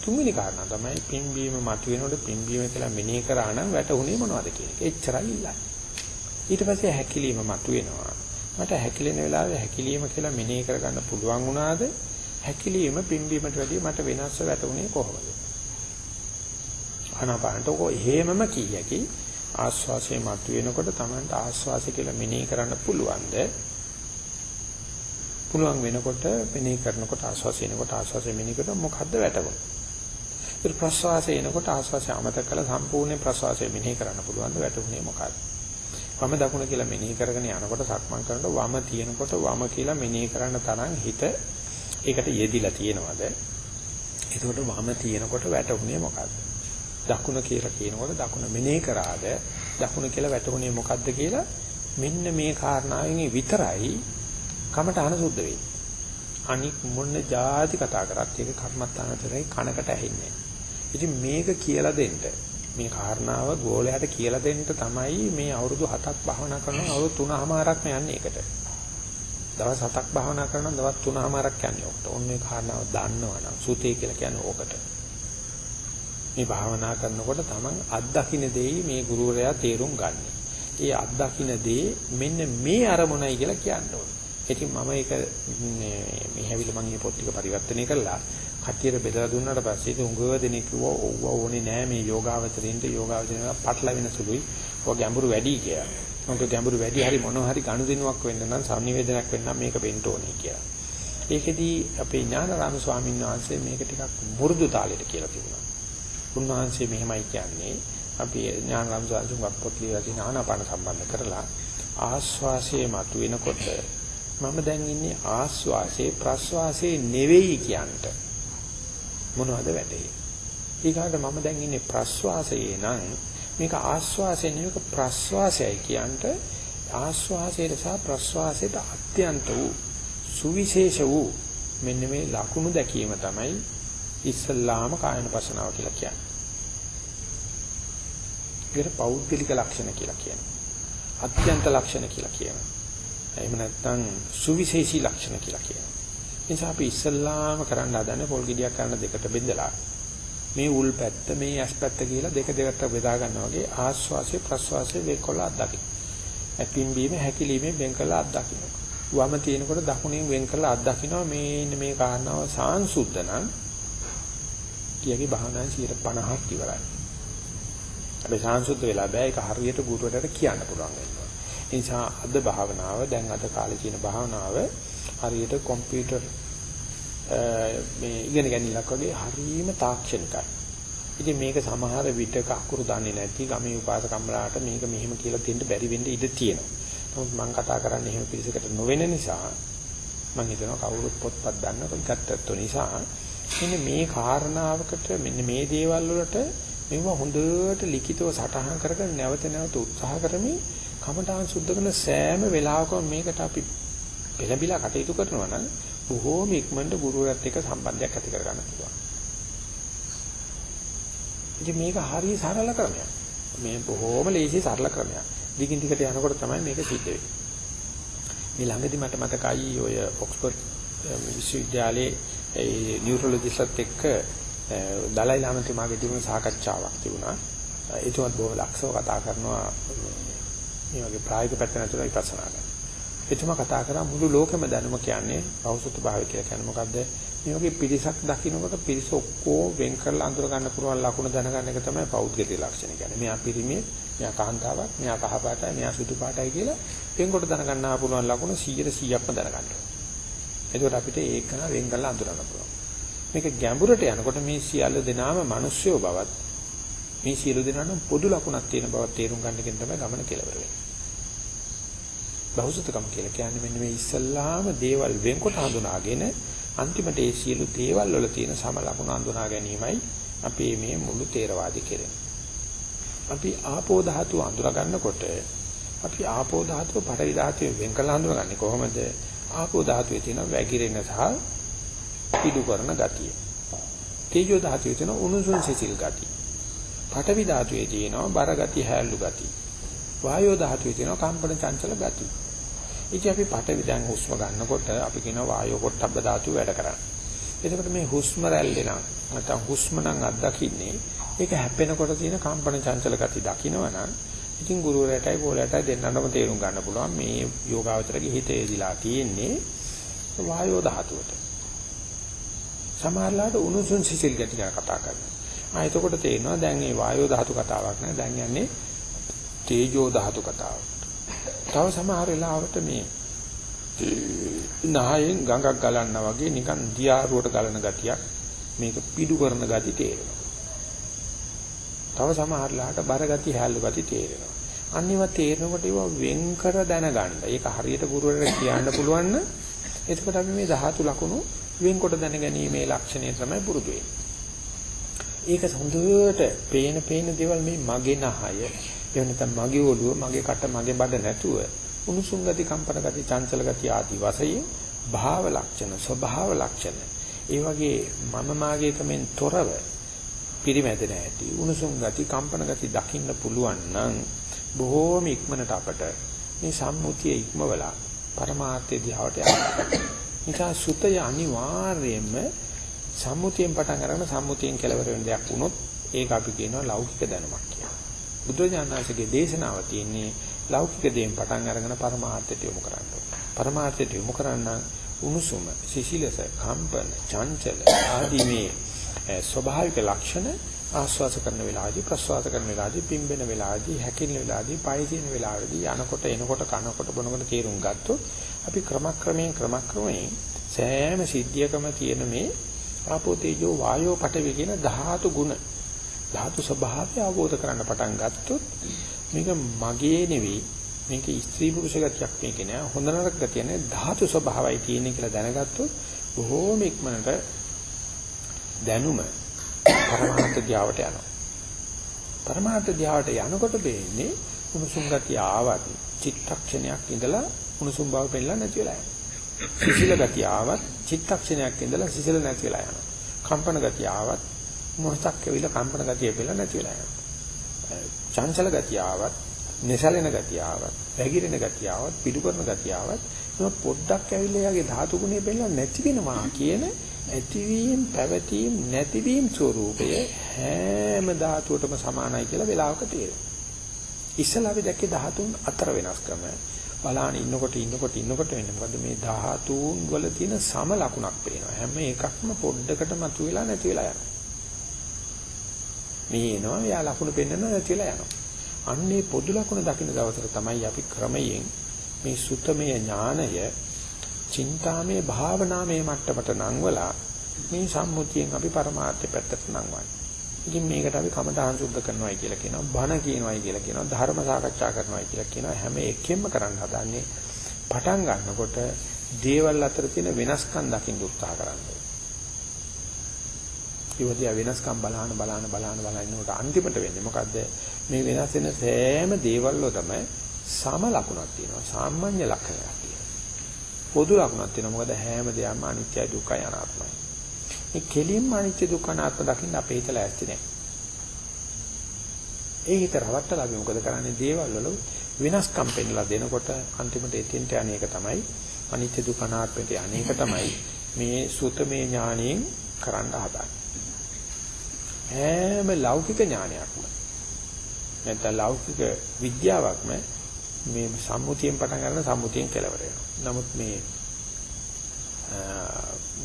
තුන්වෙනි කාරණා තමයි පිම්බීම මතුවෙනකොට පිම්බීම කියලා මෙනෙහි කරා නම් වැටුනේ මොනවද කියන එක. එච්චරයි ඉල්ලන්නේ. ඊට පස්සේ හැකිලිම මතුවෙනවා. මට හැකිලෙන වෙලාවේ හැකිලිම කියලා මෙනෙහි කරගන්න පුළුවන් වුණාද? හැකිලිම පිම්බීමට වැඩිය මට වෙනස්ව වැටුනේ කොහොමද? අනාපානට කො හේමම කීයකි ආස්වාසය මතුවෙනකොට Tamanට ආස්වාසය කියලා මෙනෙහි කරන්න පුළුවන්ද? පුළුවන් වෙනකොට මෙනෙහි කරනකොට ආස්වාසය එනකොට ආස්වාසය මෙනෙහි කරනකොට මොකද්ද වැටුනේ? ඒ ප්‍රසවාසය එනකොට ආස්වාසය අමතක කළ සම්පූර්ණ ප්‍රසවාසය මෙනෙහි කරන්න පුළුවන් ද වැටුනේ මොකක්ද? වම දකුණ කියලා මෙනෙහි කරගෙන යනකොට සක්මන් කරනකොට වම තියෙනකොට වම කියලා මෙනෙහි කරන්න තරම් හිත ඒකට යෙදිලා තියෙනවද? එතකොට වම තියෙනකොට වැටුනේ මොකද්ද? දකුණ කියලා කියනකොට දකුණ මෙනෙහි කරාද? දකුණ කියලා වැටුනේ මොකද්ද කියලා මෙන්න මේ කාරණාවෙන් විතරයි කමට අහන සුද්ධ වෙන්නේ. අනික් මොන જાති කතා කරත් ඒක කර්මත්තානතරයි කනකට ඇහෙන්නේ. ඉතින් මේක කියලා දෙන්න මේ කාරණාව ගෝලයට කියලා දෙන්න තමයි මේ අවුරුදු 7ක් භාවනා කරනවා අවුරුදු 3මාරක්ම යන්නේ ඒකට. දවස් 7ක් භාවනා කරනවා දවස් 3මාරක් යන්නේ ඔකට. ඔන්නේ කාරණාව දන්නවනම් සුතේ කියලා කියන්නේ ඕකට. මේ භාවනා කරනකොට තමන් අත්දකින්න දෙයි මේ ගුරුවරයා තේරුම් ගන්න. ඒ අත්දකින්න දේ මෙන්න මේ අරමුණයි කියලා කියන්න ඕනේ. ඉතින් මම ඒක මේ මේ හැවිල මම මේ පොත් ටික පරිවර්තනය කරලා කටියට බෙදලා දුන්නාට පස්සේ උංගව දෙනෙක් කිව්වා ඔව්ව ඕනේ නෑ මේ යෝගාවචරින්ට යෝගාවචරින්ට පටල වෙන සුළුයි. ඔය ගැඹුරු වැඩි කියලා. මොකද ගැඹුරු වැඩි හරි මොනවා හරි ගනුදෙනුවක් වෙන්න නම් සංනිවේදනයක් වෙන්න මේක වෙන්න ඕනේ කියලා. ඒකෙදී අපේ ඥානාරාම ස්වාමීන් වහන්සේ මේක ටිකක් මුරුදු තාලෙට කියලා තිබුණා. උන්වහන්සේ මෙහෙමයි කියන්නේ. අපි ඥානාරාම ස්වාමීන් වහන්සේ පොත් ලියලා තියෙන ආනාපාන සම්බන්ධ කරලා. ආස්වාසයේ මතුවෙනකොට මම දැන් ඉන්නේ ආස්වාසේ ප්‍රස්වාසේ නෙවෙයි කියන්ට. මොනවද වැටේ? ඊගාට මම දැන් ඉන්නේ ප්‍රස්වාසයේ නම් මේක ආස්වාසේ නෙවෙයි ප්‍රස්වාසයයි කියන්ට. ආස්වාසයට සහ ප්‍රස්වාසයට අත්‍යන්ත වූ සුවිශේෂ වූ මෙන්න මේ ලකුණු දැකීම තමයි ඉස්සල්ලාම කායන පසනාව කියලා කියන්නේ. ඒකට පෞද්ගලික ලක්ෂණ කියලා කියනවා. අත්‍යන්ත ලක්ෂණ කියලා කියනවා. එහෙම නැත්නම් සුවිශේෂී ලක්ෂණ කියලා කියනවා. ඒ නිසා අපි ඉස්සල්ලාම කරන්න හදන්නේ පොල් ගෙඩියක් කරන දෙකට බෙදලා මේ උල් පැත්ත මේ ඇස් පැත්ත කියලා දෙක දෙකට බෙදා ගන්නවා වගේ ආස්වාසිය ප්‍රස්වාසිය වෙකොල අත්දකින්න. ඇපින්බීම හැකිලිමේ වෙන් කළ අත්දකින්න. වම තියෙනකොට දකුණෙන් වෙන් කළ අත්දකින්නවා මේ මේ කාරණාව සාංශුද්ධ නම් කියකි භාවනාවේ 50ක් ඉවරයි. අපි සාංශුද්ධ වෙලා බෑ ඒක හරියට ගුරුවරට කියන්න පුළුවන් වෙනවා. ඒ නිසා අද භාවනාව දැන් අද කාලේ තියෙන භාවනාව හරියට කම්පියුටර් මේ ඉගෙන ගැනීමක් වගේ හරීම තාක්ෂණිකයි. ඉතින් මේක සමහර විටක අකුරු දන්නේ නැති ගමේ උපාසකම්ලාට මේක මෙහෙම කියලා දෙන්න බැරි වෙන්න ඉඩ තියෙනවා. නමුත් මම කතා කරන්නේ එහෙම පිළිසකට නොවෙන නිසා මම හිතනවා කවුරුත් පොත්පත් දන්නකොට ගත්තත් නිසා මෙන්න මේ කාරණාවකට මෙන්න මේ දේවල් වලට මේවා හොඳට ලිඛිතව සටහන් කරගෙන නැවත නැවත උත්සාහ කරමින් කමඨාන් සුද්ධ කරන සෑම වෙලාවකම මේකට අපි පෙළඹිලා කටයුතු කරනවා නම් බොහෝම ඉක්මනට ගුරුවරයාත් එක්ක සම්බන්ධයක් ඇති කරගන්න පුළුවන්. ඉතින් මේක හරිය සරල ක්‍රමයක්. මේ බොහෝම ලේසි සරල ක්‍රමයක්. දිගින් දිගට යනකොට තමයි මේක සිද්ධ වෙන්නේ. මේ ළඟදි මට මතකයි ඔය ඔක්ස්ෆර්ඩ් විශ්වවිද්‍යාලයේ ඒ නියුරොලොජිස්ට්ත් එක්ක දලයි ලාමතුමාගේ තිබුණ සාකච්ඡාවක් තිබුණා. ඒතුමත් බොහෝ ලක්ෂව කතා කරනවා මේ වගේ ප්‍රායෝගික පැත්ත නැතුව විපස්සනා කරනවා. එතුමා කතා කරා මුළු ලෝකෙම දැනුම කියන්නේ බෞසුත භාවය කියලා කියන්නේ මොකද්ද? මේ වගේ පිරිසක් දකින්නකොට පිරිස ඔක්කොම වෙන් කරලා අඳුර ගන්න පුළුවන් ලකුණ දැනගන්න එක තමයි පෞද්ගලික ලක්ෂණ කියන්නේ. මෙයා පිරිමියෙක්, මෙයා කාන්තාවක්, මෙයා කහ පාටයි, මෙයා සුදු පාටයි කියලා වෙන්කොට දැනගන්නා පුළුවන් ලකුණ 100%ක්ම දැනගන්න. එතකොට අපිට ඒක නා වෙන් කරලා අඳුරන්න පුළුවන්. මේක ගැඹුරට යනකොට මේ සියල්ල දෙනාම මිනිස්සුયો බවත් මේ සියලු දෙනාම පොදු ලකුණක් තියෙන බව තේරුම් ගන්න එකෙන් තමයි ගමන කෙලවර වෙන්නේ. බහුසුතකම කියලා කියන්නේ මෙන්න මේ ඉස්සල්ලාම දේවල් වෙන්කොට හඳුනාගෙන අන්තිමට ඒ සියලු දේවල් වල තියෙන සම ලකුණ හඳුනා ගැනීමයි අපි මේ මුළු තේරවාදී කෙරෙන්නේ. අපි ආපෝ ධාතුව අඳුනා ගන්නකොට අපි ආපෝ ධාතුව පඨවි ධාතුව වෙන් කළ හඳුනාගන්නේ කොහොමද? ආපෝ ධාතුවේ තියෙන වැగిරෙන සහ පිඩු කරන ගතිය. තේජෝ ධාතුවේ තියෙන උණුසුම් සිසිල් ගතිය. පඨවි ධාතුවේ තියෙනවා බර ගතිය හැල්ලු ගතිය. වායෝ ධාතුවේ තියෙනවා කම්පන චංචල ගතිය. ඉතින් අපි පඨවි දැන් හුස්ම ගන්නකොට අපි කියනවා වායෝ පොට්ටබ්බ ධාතුව වැඩ කරන්නේ. එතකොට මේ හුස්ම රැල්ලේ නම් නැත්නම් හුස්ම නම් අත්දකින්නේ ඒක හැපෙනකොට තියෙන කම්පන චංචල ගති දකින්නවනම් ඉතින් ගුරුවරයාටයි ගෝලයාටයි දෙන්නටම තේරුම් ගන්න පුළුවන් මේ යෝගාවචරගේ හිතේදිලා තියෙන්නේ වායෝ ධාතුවට. සමහරලාට උණුසුම් සිසිල් ගති ගැන කතා කරනවා. ආ එතකොට තේරෙනවා දැන් මේ වායෝ ධාතු කතාවක් නෑ දැන් යන්නේ තේජෝ ධාතු කතාවට. තව සමහර වෙලාවට මේ නහයෙන් ගඟක් ගලන්නා වගේ නිකන් දියාරුවට ගලන ගතියක් මේක පිඩු කරන ගති තේරෙනවා. තව සමහරලාට බර ගති හැල්ලු ගති තේරෙනවා. අන්නේව තේරෙනකොට ඒවා වෙන් කර දැනගන්න. ඒක හරියට ගුරුවරට කියන්න පුළුවන් නම් එතකොට අපි මේ ධාතු ලකුණු වෙන්කොට දැනගැනීමේ ලක්ෂණය තමයි පුරුදු වෙන්නේ. ඒක හොඳට පේන පේන දේවල් මේ මගේ නහය එහෙම නැත්නම් මගේ ඔළුව, මගේ කට, මගේ බඩ නැතුව උණුසුම් ගති, කම්පන ගති, චංචල ගති ආදී වශයෙන් භාව ලක්ෂණ, ස්වභාව ලක්ෂණ. ඒ වගේ මම මාගේ කමෙන් තොරව පිරිමැදෙන ඇති උණුසුම් ගති, කම්පන ගති දකින්න පුළුවන් නම් බොහෝම ඉක්මනට අපට මේ සම්මුතිය ඉක්මවලා පරමාර්ථය දිහාට යනවා. නිසා සුතය අනිවාර්යයෙන්ම සම්මුතියෙන් පටන් අරගෙන සම්මුතියෙන් කෙලවර වෙන දෙයක් වුණොත් ඒක අපි කියනවා ලෞකික දැනුමක් කියලා. බුදුජානනාංශගේ දේශනාව තියෙන්නේ ලෞකික දේෙන් පටන් අරගෙන පරමාර්ථයට යොමු කරන්න. පරමාර්ථයට යොමු කරන්න උණුසුම, සිසිලස, කම්පන, චංචල ආදී මේ ස්වභාවික ලක්ෂණ ආස්වාස කරන වෙලාවදී ප්‍රස්වාස කරන වෙලාවදී පිම්බෙන වෙලාවදී හැකින වෙලාවදී පය තියෙන වෙලාවදී යනකොට එනකොට කනකොට බොනකොට තේරුම් ගත්තොත් අපි ක්‍රමක්‍රමයෙන් ක්‍රමක්‍රමයෙන් සෑම සිද්ධියකම තියෙන මේ ආපෝ තේජෝ වායෝ පඨවි කියන ධාතු ගුණ ධාතු ස්වභාවය අවබෝධ කරන්න පටන් ගත්තොත් මේක මගේ නෙවෙයි මේක ස්ත්‍රී පුරුෂ ගතියක් මේක නෑ හොඳ නරක ගතිය නෑ ධාතු ස්වභාවයි තියෙන්නේ කියලා දැනගත්තොත් බොහෝම ඉක්මනට දැනුම පරමාර්ථ ධ්‍යාවට යනවා. පරමාර්ථ ධ්‍යාවට යනකොට වෙන්නේ උණුසුම් ගතිය ආවත් චිත්තක්ෂණයක් ඉඳලා උණුසුම් බව පෙන්නලා නැති වෙලා යනවා. සිසිල ගතිය ආවත් චිත්තක්ෂණයක් ඉඳලා සිසිල නැති වෙලා යනවා. කම්පන ගතිය ආවත් මොහොතක් ඇවිල්ලා කම්පන ගතිය පෙළ නැති වෙලා යනවා. චංචල ගතිය ආවත්, නිසලෙන ගතිය ආවත්, වැగిරෙන ගතිය ආවත්, පිටු කරන ගතිය ආවත්, ඒක පොඩ්ඩක් ඇවිල්ලා යාගේ ධාතු ගුණය පෙළ නැති වෙනවා කියන ඇතිවීම, පැවතීම, නැතිවීම ස්වરૂපය හැම ධාතුවටම සමානයි කියලා වෙලාවක තේරෙනවා. ඉස්සලා අපි දැක්කේ ධාතුන් අතර වෙනස්කම. බලාන ඉන්නකොට ඉන්නකොට ඉන්නකොට වෙන්නේ මොකද මේ ධාතුන් වල තියෙන සම ලකුණක් පේනවා. හැම එකක්ම පොඩ්ඩකට මතුවෙලා නැති වෙලා යනවා. මේ එනවා එයා ලකුණු පෙන්වනවා නැතිලා යනවා. අන්නේ පොදු ලකුණ දකින්න දවසට තමයි අපි ක්‍රමයෙන් මේ සුත්තමය ඥානය චින්තාමය භාවනාමය මට්ටමට නංවලා මේ සම්මුතියෙන් අපි පරමාර්ථය පැත්තට නංවන්නේ. ඉතින් මේකට අපි කමඨාන් සුද්ධ කරනවායි කියලා කියනවා බණ කියනවායි කියලා කියනවා ධර්ම සාකච්ඡා කරනවායි කියලා කියනවා හැම එකෙම කරන්න හදන්නේ පටන් ගන්නකොට දේවල් අතර තියෙන වෙනස්කම් දකින්න උත්සාහ කරනවා. ඉවදියා වෙනස්කම් බලහන බලහන බලහන බලන ඉන්නකොට අන්තිමට වෙන්නේ මොකද්ද මේ වෙනස් වෙන සෑම දේවල් වලම සම ලකුණක් තියෙනවා සාමාන්‍ය ලක්ෂණයක් තියෙනවා පොදු ලකුණක් තියෙනවා මොකද හැම දෙයක්ම අනිත්‍යයි දුක්ඛයි අනාත්මයි. මේ කෙලින්ම අනිත්‍ය දුක්ඛ අනාත්ම දකින්න අපේ හිත ලෑස්ති නැහැ ඒ හිත රවට්ටලා අපි මොකද කරන්නේ? දේවල් වල වෙනස්කම් පෙන්ලා දෙනකොට අන්තිමට එතෙන්ට යන්නේක තමයි. අනිත්‍ය දුක්ඛ අනාත්මයට යන්නේක තමයි. මේ සුතමේ ඥාණයෙන් කරන්න හදන්නේ. හැම ලෞකික ඥානයක්ම නැත්නම් ලෞකික විද්‍යාවක්ම මේ සම්මුතියෙන් පටන් ගන්න සම්මුතියෙන් කෙලවර වෙනවා. නමුත් මේ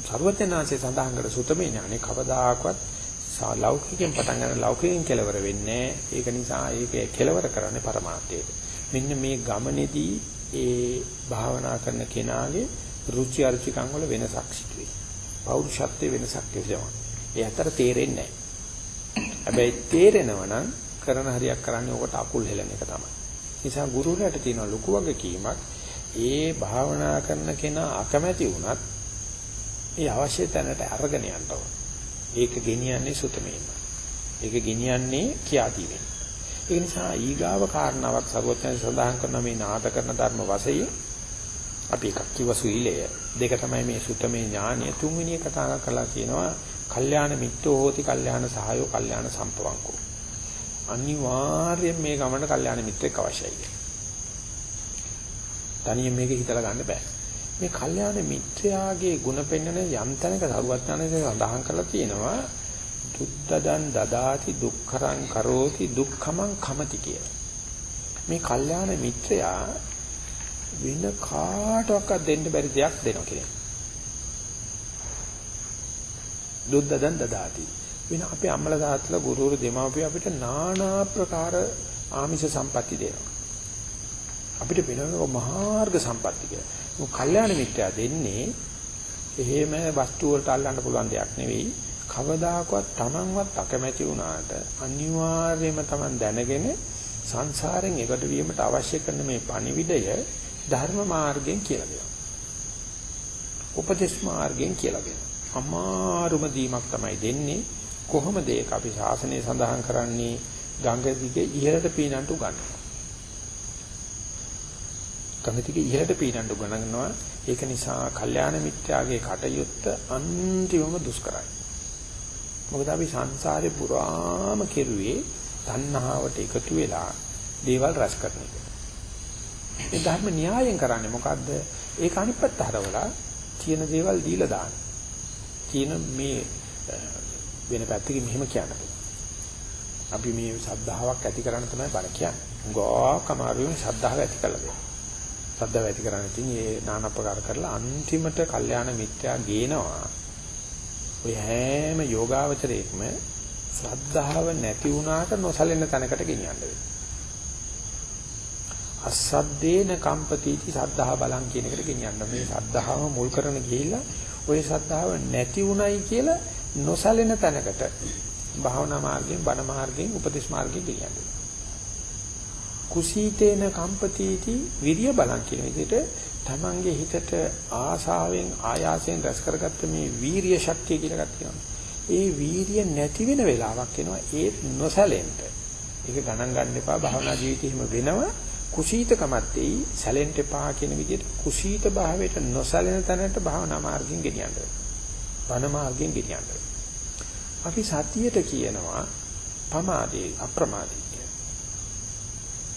සර්වඥාන්සේ සඳහන් කළ සුතමේ ඥානෙ කවදාකවත් ලෞකිකයෙන් පටන් ගන්න ලෞකිකයෙන් කෙලවර වෙන්නේ ඒක නිසා ඒක කෙලවර කරන්නේ පරමාර්ථයට. මෙන්න මේ ගමනේදී ඒ භාවනා කරන කෙනාගේ රුචි අරුචිකම් වල වෙනසක් සිදුවේ. පෞරුෂත්වයේ වෙනසක් තියෙනවා. ඒ අතර තේරෙන්නේ නැහැ. හැබැයි තේරෙනවා නම් කරන හරියක් කරන්නේ ඔකට අකුල් හෙලන එක තමයි. නිසා ගුරුවරයාට තියෙන ලොකු වගකීමක් ඒ භාවනා කරන කෙනා අකමැති වුණත් ඒ අවශ්‍ය තැනට අරගෙන යන්න ඕන. ඒක ගෙනියන්නේ සුතමේම. ඒක ගෙනියන්නේ කියා දීමෙන්. ඒ නිසා ඊගාව කාරණාවක් සර්වඥයන් සඳහන් කරන මේ නාද කරන ධර්ම වශයෙන් අපි එකක් කිව්ව සුයිලය දෙක තමයි මේ සුතමේ ඥානය තුන්වෙනි එක කතා කරලා කියනවා කල්යාණ මිත්‍රෝ හෝති කල්යාණ සහායෝ කල්යාණ සම්පවංකෝ. අනිවාර්යයෙන් මේ ගමන කල්යාණ මිත්‍රෙක් අවශ්‍යයි. තනියෙන් මේක හිතලා ගන්න බෑ. මේ කල්යාණ මිත්‍රයාගේ ಗುಣ පෙන්වන යම් තැනක සරුවත්ඥානයේ සඳහන් කරලා තියෙනවා දුද්දදන් දදාති දුක්ඛරං කරෝති දුක්ඛමං කමති කියලා. මේ කල්යාණ මිත්‍රයා වෙන කාටවත් දෙන්න බැරි දෙයක් දෙනවා කියන්නේ. දුද්දදන් දදාති. වෙන අපේ අම්මලා තාත්තලා ගුරුවරු දෙමාපිය අපිට নানা ප්‍රකාර ආමිෂ සම්පatti දෙනවා. අපිට වෙනම මහාර්ග සම්පatti කියලා. මොකද කල්යාණ මිත්‍යා දෙන්නේ එහෙම වස්තු වලට අල්ලන්න පුළුවන් දෙයක් නෙවෙයි. කවදාකවත් Tamanවත් අකමැති වුණාට අනිවාර්යයෙන්ම Taman දැනගෙන සංසාරයෙන් එකට වීමට අවශ්‍ය කරන මේ පණිවිඩය ධර්ම මාර්ගයෙන් කියලා දෙනවා. උපදේශ මාර්ගයෙන් කියලා දෙනවා. අමාරුම දීමක් තමයි දෙන්නේ. කොහොමද ඒක අපි ශාසනය සඳහන් කරන්නේ ගංග දිගේ ඉහළට පීනන්ට උගන්වනවා. ගංග දිගේ ඉහළට පීනන්ට උගන්වනවා. ඒක නිසා කල්යාණ මිත්‍යාගේ කටයුත්ත අන්තිමම දුෂ්කරයි. මොකද අපි සංසාරේ පුරාම කෙරුවේ තණ්හාවට එකතු වෙලා දේවල් රැස් කරන එක. ඒ ධර්ම න්‍යායෙන් කරන්නේ මොකද්ද? ඒක අනිත් පැත්ත හරවලා තියෙන දේවල් දීලා දාන්නේ. තියෙන මේ වෙන පැත්තකින් මෙහෙම කියන්න අපි මේ ශ්‍රද්ධාවක් ඇති කරන්න තමයි බණ කියන්නේ. ගෝක අමාරුවෙන් ශ්‍රද්ධාව ඇති කළ දෙන්න. ශ්‍රද්ධාව ඇති කරන්න ඉතින් මේ නානපකාර කරලා අන්තිමට කල්යාණ මිත්‍යා ගේනවා. ඔය හැම යෝගාවචරයකම ශ්‍රද්ධාව නැති වුණාට නොසලෙන තැනකට ගෙනියන්න වෙනවා. අසද්දේන කම්පතිටි සද්ධා බලං කියන එකට ගෙනියන්න. මේ සද්ධාව මුල් කරගෙන ගිහිල්ලා ඔය සද්ධාව නැති වුණයි කියලා නොසලෙන තැනකට භාවනා මාර්ගයෙන් බණ මාර්ගයෙන් උපදේශ මාර්ගයෙන් ගෙනියන්නේ. කුසීතේන කම්පතිටි විරිය බලං කියන විදිහට තමන්ගේ හිතට ආසාවෙන් ආයාසයෙන් රැස් කරගත්ත මේ වීරිය ශක්තිය කියලා එකක් තියෙනවා. ඒ වීරිය නැති වෙන වෙලාවක් එනවා ඒ නොසැලෙන්න. ඒක ගණන් ගන්න එපා භාවනා ජීවිතේම වෙනවා. කුසීතකමත් එයි සැලෙන්ට එපා කියන විදිහට කුසීත භාවයට නොසැලෙන තැනට භාවනා මාර්ගයෙන් ගෙනියන්න බණ මාර්ගයෙන් ගෙනියන්න අපි සතියට කියනවා පමාදේ අප්‍රමාදී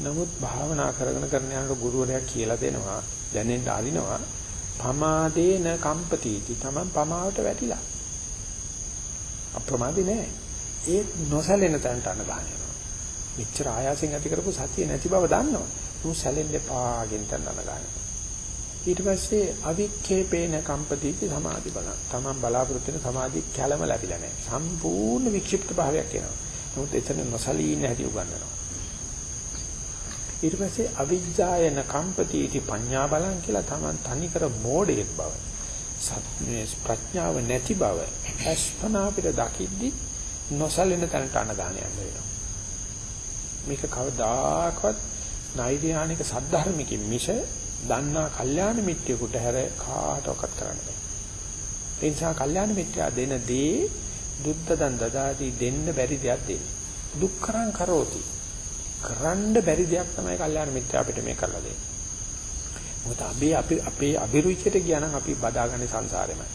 නමුත් භාවනා කරගෙන කරන යනකොට ගුරුවරයා කියලා දෙනවා දැනෙන්න අරිනවා පමාදේන කම්පතිටි තමන් පමාවට වැටිලා අප්‍රමාදී නෑ ඒ නොසැලෙන තැනට අන ගන්නවා මෙච්චර ආයාසෙන් ඇති කරපු සතිය නැති බව දන්නවා. උන් සැලෙන්න එපා කියන තැන ගන්න. ඊට පස්සේ අවික්කේපේන කම්පතිති සමාධි බල. Taman බලාපොරොත්තු වෙන සමාධි කැළම ලැබිලා නැහැ. සම්පූර්ණ වික්ෂිප්ත භාවයක් එනවා. නමුත් එතන නොසලී ඉන්න හැටි උගන්වනවා. ඊට පස්සේ අවිජ්ජායන කම්පතිති පඤ්ඤා බලං කියලා Taman තනිකර මෝඩයෙක් බව. සත්‍යේ ප්‍රඥාව නැති බව අස්පනා පිට දකිද්දි නොසලෙන තැනට අනදාන යන්න වෙනවා. මේක කවදාකවත් නෛර්යානික සද්ධර්මිකින් මිස දන්නා කල්යාණ මිත්‍යෙකුට හැර කාටවත් කරන්න බෑ. ඒ නිසා කල්යාණ මිත්‍යා දෙන දේ දුද්ද දන් දදාති දෙන්න බැරි දෙයක් දෙන්න. දුක්කරං කරෝති. කරන්න බැරි දෙයක් තමයි කල්යාණ මිත්‍ර අපිට මේ කරලා දෙන්නේ. මොකද අපි අපි අපේ අභිරුචියට ගියා නම් අපි බදාගන්නේ සංසාරෙමයි.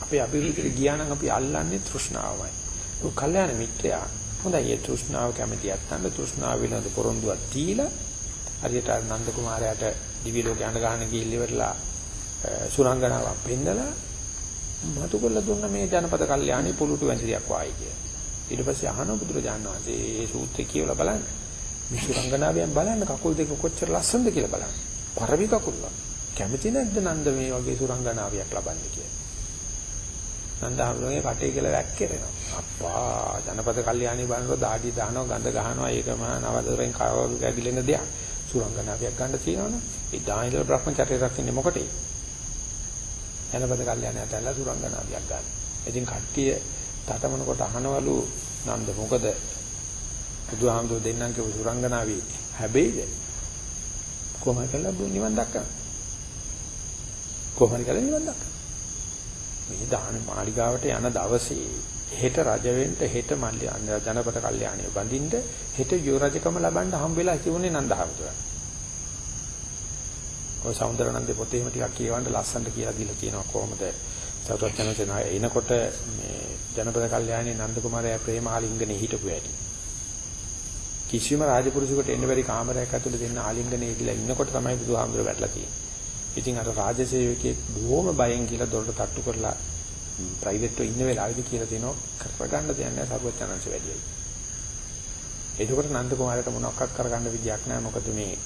අපේ අභිරුචියට ගියා නම් අපි අල්ලන්නේ තෘෂ්ණාවමයි. ඒ කල්යාණ මිත්‍යා හොඳයි ඒ තෘෂ්ණාව කැමති යත්තන්ට තෘෂ්ණාව විලඳ පොරොන්දුවක් දීලා හරියට නන්ද කුමාරයාට දිවි ලෝක යන ගහන ගිහිල්ල ඉවරලා සුරංගනාවක් පෙන්නලා මතු කළ දුන්න මේ ජනපද කල්යාණි පුලුටු වැඳිරියක් වායි කියලා. ඊට පස්සේ අහන බුදුරජාණන් වහන්සේ මේ සූත්‍රය කියවලා බලන්න. මේ සුරංගනාවෙන් බලන්න කකුල් දෙක කොච්චර ලස්සනද කියලා බලන්න. පරවි කකුල්ල. කැමති නැද්ද නන්ද මේ වගේ සුරංගනාවියක් ලබන්න කියලා. නන්දහමලගේ කටේ කියලා වැක්කිරෙනවා. අප්පා ජනපද කල්යාණි බලනකොට දාඩි දානවා ගඳ ගහනවා ඒකම නවදරෙන් කවවලු ගැගිලෙන දෙයක්. සුරංගනාවියක් ගන්න තියෙනවනේ. ඒ දායිල බ්‍රහ්මචර්ය රකින්නේ මොකටේ? ජනපද කල්යාණි අතල්ලා සුරංගනාවියක් ගන්න. ඉතින් කට්ටිය තටමන කොට අහනවලු නන්ද මොකද බුදුහාමුදුරු දෙන්නම් කියපු සුරංගනාවේ හැබැයිද කොහොමද කළා නිවන් දක්කන කොහොමද කළා නිවන් දක්කන මේ දාන මාලිගාවට යන දවසේ හෙට රජ වෙන්න හෙට මල්ලි ජනපද කල්යාණිය බඳින්න හෙට යෝ රජකම ලබන්න හම් වෙලා තිබුණේ නන්දහමතුරා. ඔය සෞන්දරනන්දේ පොතේම ටිකක් කියවන්න ලස්සනට කියලා දීලා තියෙනවා කොහොමද සතුටුචනසන එනකොට මේ ජනපද කල්යාණිය නන්ද කුමාරයා ප්‍රේමාලිංගනේ හිටපු ඇති. කිසිම රාජපුරුෂයෙකුට එන්න බැරි කාමරයක් ඇතුළේ දෙන්න ආලිංගනේ ඉඳලා ඉන්නකොට තමයි බුදුහාමුදුර වැටලා තියෙන්නේ. ඉතින් අර රාජසේවකයෙක් බොහොම බයෙන් කියලා දොරට තට්ටු කරලා ප්‍රයිවට් එකේ ඉන්න වෙලාවෙදි කියලා දෙනවා කරගන්න දෙයක් නැහැ සර්වචනංශ වැඩියි. එතකොට නන්ද කුමාරට මොනවක්වත් කරගන්න විදියක් නැහැ මොකද මේ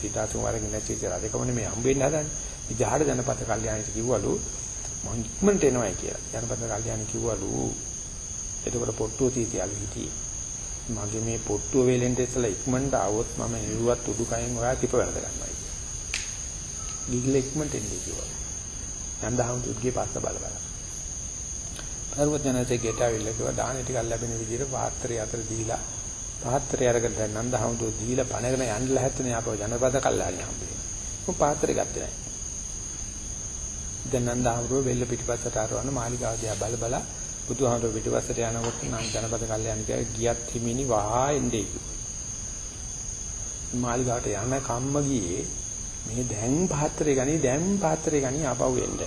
සීතාතු කුමාරගෙන් නැති රජකමනේ මේ හම්බෙන්න හදන්නේ. ඉතින් ජනපත කල්යාණිට කිව්වලු මං ඉක්මනට එනවායි කියලා. ජනපත කල්යාණි කිව්වලු එතකොට පොට්ටුව තීතියලු හිටියේ. මගේ මේ පොට්ටුව වේලෙන්ට ඉස්සලා ඉක්මනට ආවොත් මම නිරුවත් උඩුකයෙන් ඔයා තිප වැරද ගන්නවා. ගිහිල්ල ඉක්මනට එන්නේ කිව්වා. නන්දහම් දුක්ගේ පස්ස බල බල. පර්වතනසේ ගෙට ආවිල්ලා කිව්වා දාහනේ ටිකක් ලැබෙන විදිහට පාත්‍රය අතර දීලා පාත්‍රය අරගෙන දැන් නන්දහම් දුක් දීලා පණගෙන යන්න ලැහැත්නේ අපව ජනපද කල්ලාණි හම්බෙන්නේ. මොකද පාත්‍රය ගත්තේ නැහැ. දැන් නන්දහම්රෝ වෙල්ල පිටිපස්සට ආරවන මාලිගාව දිහා බල බල බුදුහාමර පිටිපස්සට යනකොට නම් ජනපද කල්යාණ කිය ගියත් හිමිනි වහා එන්නේ කිව්වා. මාලිගාවට යන කම්ම ගියේ මේ දැන් පාත්‍රය ගනි දැන් පාත්‍රය ගනි ආපහු එන්න.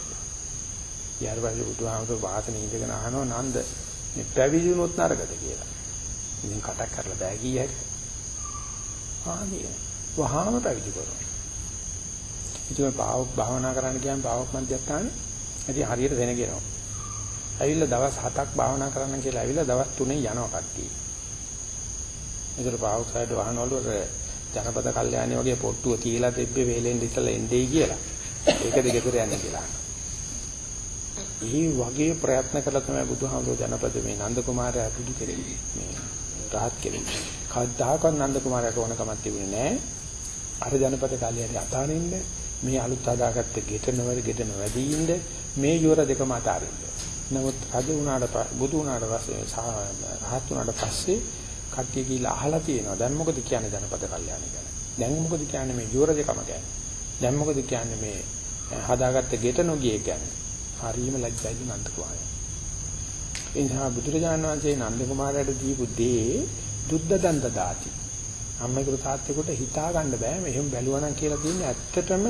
ඊයර පස්සේ බුදුහාමර වාසන ඉඳගෙන අහනවා නන්ද මේ පැවිදිුනොත් නරකද කියලා. ඉතින් කටක් කරලා බෑ කීයද? ආදී. වහාම පැවිදි කරනවා. ඉතින් පාවොක් භාවනා කරන්න ගියාම පාවොක් මන්දියස්ථානේ ඉතින් හරියට දෙනගෙනවා. ඇවිල්ලා දවස් 7ක් භාවනා කරන්න කියලා ඇවිල්ලා දවස් 3ෙන් යනවා කට්ටිය. ඒතර පාවොක් සයිඩ් වහනවලු ජනපද කල්යාණි වගේ පොට්ටුව තියලා තිබ්බේ වේලෙන් ඉස්සලා එන්නේ කියලා. ඒකද ගෙදර යන්නේ කියලා. මේ වගේ ප්‍රයත්න කළා තමයි බුදුහාමුදුරුවෝ ජනපද මේ නන්ද කුමාරයා පුදු කෙරෙන්නේ. මේ රහත් කෙරෙන්නේ. කවදාකවත් නන්ද කුමාරයාට ඕනකමක් තිබුණේ නැහැ. අර ජනපද කල්යාණි අතාරින්න මේ අලුත් හදාගත්ත ගෙට නොවැර ගෙට නොවැදී ඉන්න මේ යොර දෙකම අතාරින්න. නමුත් රජ වුණාට බුදු වුණාට පස්සේ රහත් වුණාට පස්සේ කට්ටිය කියලා අහලා තියෙනවා. දැන් මොකද කියන්නේ ජනපද කල්යාණ ගැන? දැන් මොකද කියන්නේ මේ යෝර දෙකම ගැන? දැන් මොකද කියන්නේ මේ හදාගත්ත ගෙට නොගියේ ගැන? හරියම ලැජ්ජයි නන්ද කුමාරයා. ඒ නිසා බුදුරජාණන් වහන්සේ නන්ද කුමාරයාට දීපු දේ දුද්ද දන්ත දාති. අම්මේකට තාත්තේකට හිතා ගන්න බෑ මෙහෙම බැලුවා නම් කියලා කියන්නේ ඇත්තටම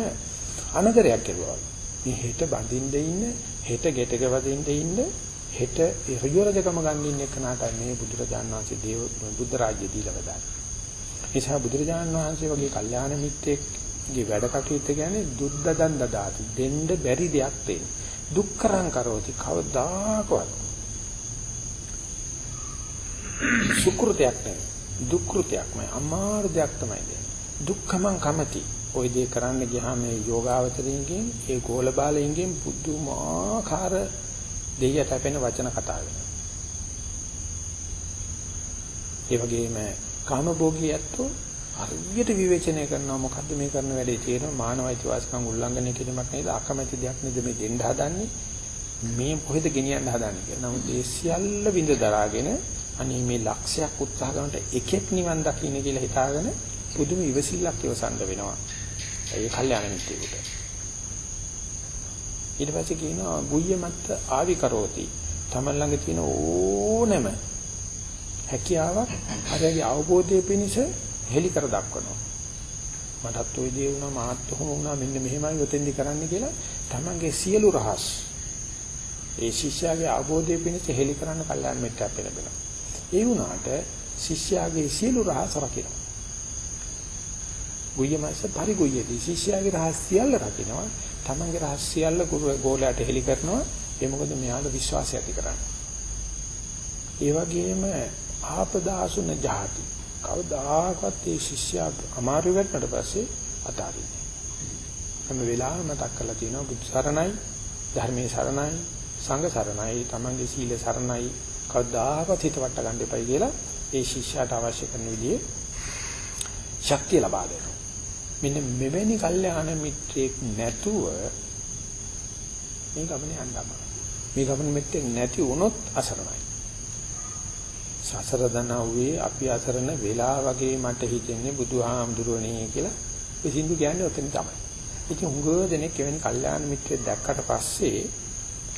අනදරයක් කෙරුවා. මේ හෙට බඳින්න ඉන්න හෙට ගෙටක වදින්න ඉන්න හෙට ඍජුරජකම ගන්න ඉන්න එක නාටයි මේ බුදුරජාණන් වහන්සේ දේව බුද්ධ රාජ්‍ය දීලා වදාළේ. ඒ නිසා බුදුරජාණන් වහන්සේ වගේ කල්යාණ මිත්‍රෙක්ගේ වැඩ කටයුත්ත කියන්නේ දුද්දදන් දදාති දෙන්න බැරි දෙයක් දෙන්න. දුක්කරං කරෝති කවදාකවත්. සුකෘතයක් නෙවෙයි. දුක්කෘතයක්මයි අමාරු දෙයක් තමයි දෙන්නේ. දුක්ඛමං කමති. ওই දේ කරන්න ගියාම මේ යෝගාවචරයෙන් ඒ ගෝල බාලයෙන් පුදුමාකාර දෙයියට අපෙන වචන කතා වෙනවා. ඒ වගේම කාමභෝගී ඇත්තෝ හරියට විවේචනය කරනවා මොකද්ද මේ කරන වැඩේ තියෙනවා මානවයිති වාසිකම් උල්ලංඝනය කිරීමක් නේද අකමැති දෙයක් නේද මේ දෙන්න හදන්නේ මේ කොහෙද ගෙනියන්න හදන්නේ කියලා. නමුත් ඒ සියල්ල විඳ දරාගෙන අනේ මේ ලක්ෂයක් උත්සාහ කරනට එකෙක් නිවන් දකින්න කියලා හිතාගෙන පුදුම ඉවසිල්ලක් ඉවසන්න වෙනවා. ඒ කල්යාණ මිත්‍රයෙකුට. ඊට පස්සේ කියනවා ගුය්‍ය මත්ත ආවි කරෝති තමන් ළඟ තියෙන ඕනෑම හැකියාවක් අරගේ අවබෝධයේ පිණිස හෙලි කර දක්වනවා. මටත් ওই දේ වුණා මාත් කොහොම වුණා මෙන්න මෙහෙමයි ඔතෙන්දි කරන්න කියලා තමන්ගේ සියලු රහස් ඒ ශිෂ්‍යයාගේ අවබෝධය පිණිස හෙලි කරන්න කල්යාණ මිත්‍යා පෙළඹෙනවා. ඒ වුණාට ශිෂ්‍යයාගේ සියලු රහස් රකිනවා. ගුයමස පරිගුයේදී ශිෂ්‍යයාගේ රහස් සියල්ල රකින්නවා. තමන්ගේ රහස් සියල්ල ගෝලයට හෙලි කරනවා. ඒ මොකද මෙයාට විශ්වාසය ඇති කරන්නේ. ඒ වගේම ආපදාසුන ජාති කවදාකවත් ඒ ශිෂ්‍යයා අමාරු වෙන්නට පස්සේ අතාරින්නේ. හැම වෙලාවෙම මතක් කරලා තියෙනවා බුදු සරණයි ධර්මයේ සරණයි සංඝ සරණයි තමන්ගේ සීල සරණයි කවදාකවත් හිත වට ගන්න එපයි කියලා ඒ ශිෂ්‍යයාට අවශ්‍ය කරන විදිහේ ශක්තිය ලබා දෙනවා. මෙන්න මෙවැනි කල්යාණ මිත්‍රයෙක් නැතුව මේ ගමනේ යන්න අමාරුයි. මේ ගමනේ මෙතෙක් නැති වුණොත් අසරණයි. සසර දනව්වේ අපි අසරණ වෙලා වගේ මට හිතෙන්නේ බුදුහාමුදුරනේ කියලා ඒ සින්දු කියන්නේ ඔතන තමයි. ඉතින් උංගව දෙනෙක් එවැනි කල්යාණ මිත්‍රයෙක් දැක්කට පස්සේ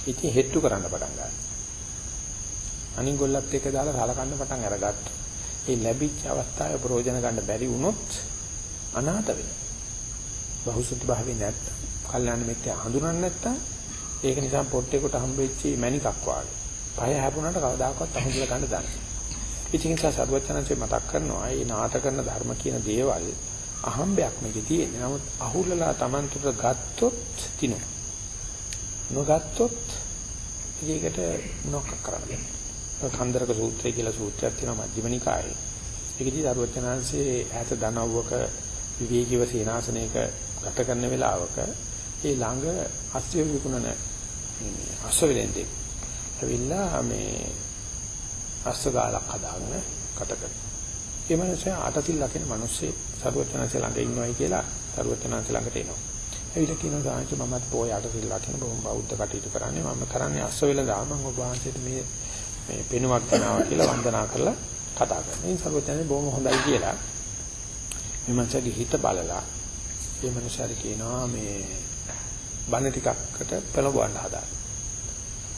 ඉතින් හෙට්ටු කරන්න පටන් ගන්නවා. අනිත් ගොල්ලත් එක දාලා සලකන්න පටන් අරගත්තා. ඒ ලැබිච්ච අවස්ථාවේ ප්‍රයෝජන ගන්න බැරි වුණොත් අනාථ වෙනවා. බහුසුද්ධ භාවයේ නැත්තම් කල්යාණ මිත්‍ය හඳුනන්නේ නැත්තම් ඒක නිසා පොට්ටේකට හම්බෙච්ච මණිකක් වාගේ. පය හැපුණාට කවදාකවත් අහුදලා ගන්න දන්නේ. ඉතින් ඒ නිසා සරුවචනන්සේ මතක් කරනවා මේ නාට කරන ධර්ම කියන දේවල් අහම්බයක් මේකේ තියෙන්නේ. නමුත් අහුලලා Taman තුර ගත්තොත් තිනවා. නොගත්තොත් ඒකට මොනවක් කරන්න කන්දරක සූත්‍රය කියලා සූත්‍රයක් තියෙනවා මධ්‍යම නිකායේ. ඒකදී සරුවචනන්සේ ඈත දනව්වක විවේකීව සීනාසනයක ගත කරන වෙලාවක ඒ ළඟ අස්ත්‍ය විකුණන අස්වැලෙන්දේ ඇවිල්ලා මේ අස්සගාලක් හදාගෙන කට කරනවා. ඒ මනුස්සයා ආටසිල් ලකින මිනිස්සේ සරුවචනanse ළඟ ඉන්නවයි කියලා සරුවචනanse ළඟට එනවා. ඇවිල්ලා කියනවා සාංශ මමත් පොය ආටසිල් ලකින බොහොම බෞද්ධ කටයුතු කරන්නේ මම කරන්නේ අස්සවෙල දාම මම ඔබ වහන්සේට මේ මේ පෙනුමක් දෙනවා කියලා වන්දනා කරලා කතා කරනවා. ඉතින් සරුවචනanse බොහොම හොඳයි කියලා මේ මනුස්සයාගේ හිත බලලා ඒ මනුස්සයාට කියනවා මේ බණ ටිකකට පෙළඹවන්න හදාගන්න.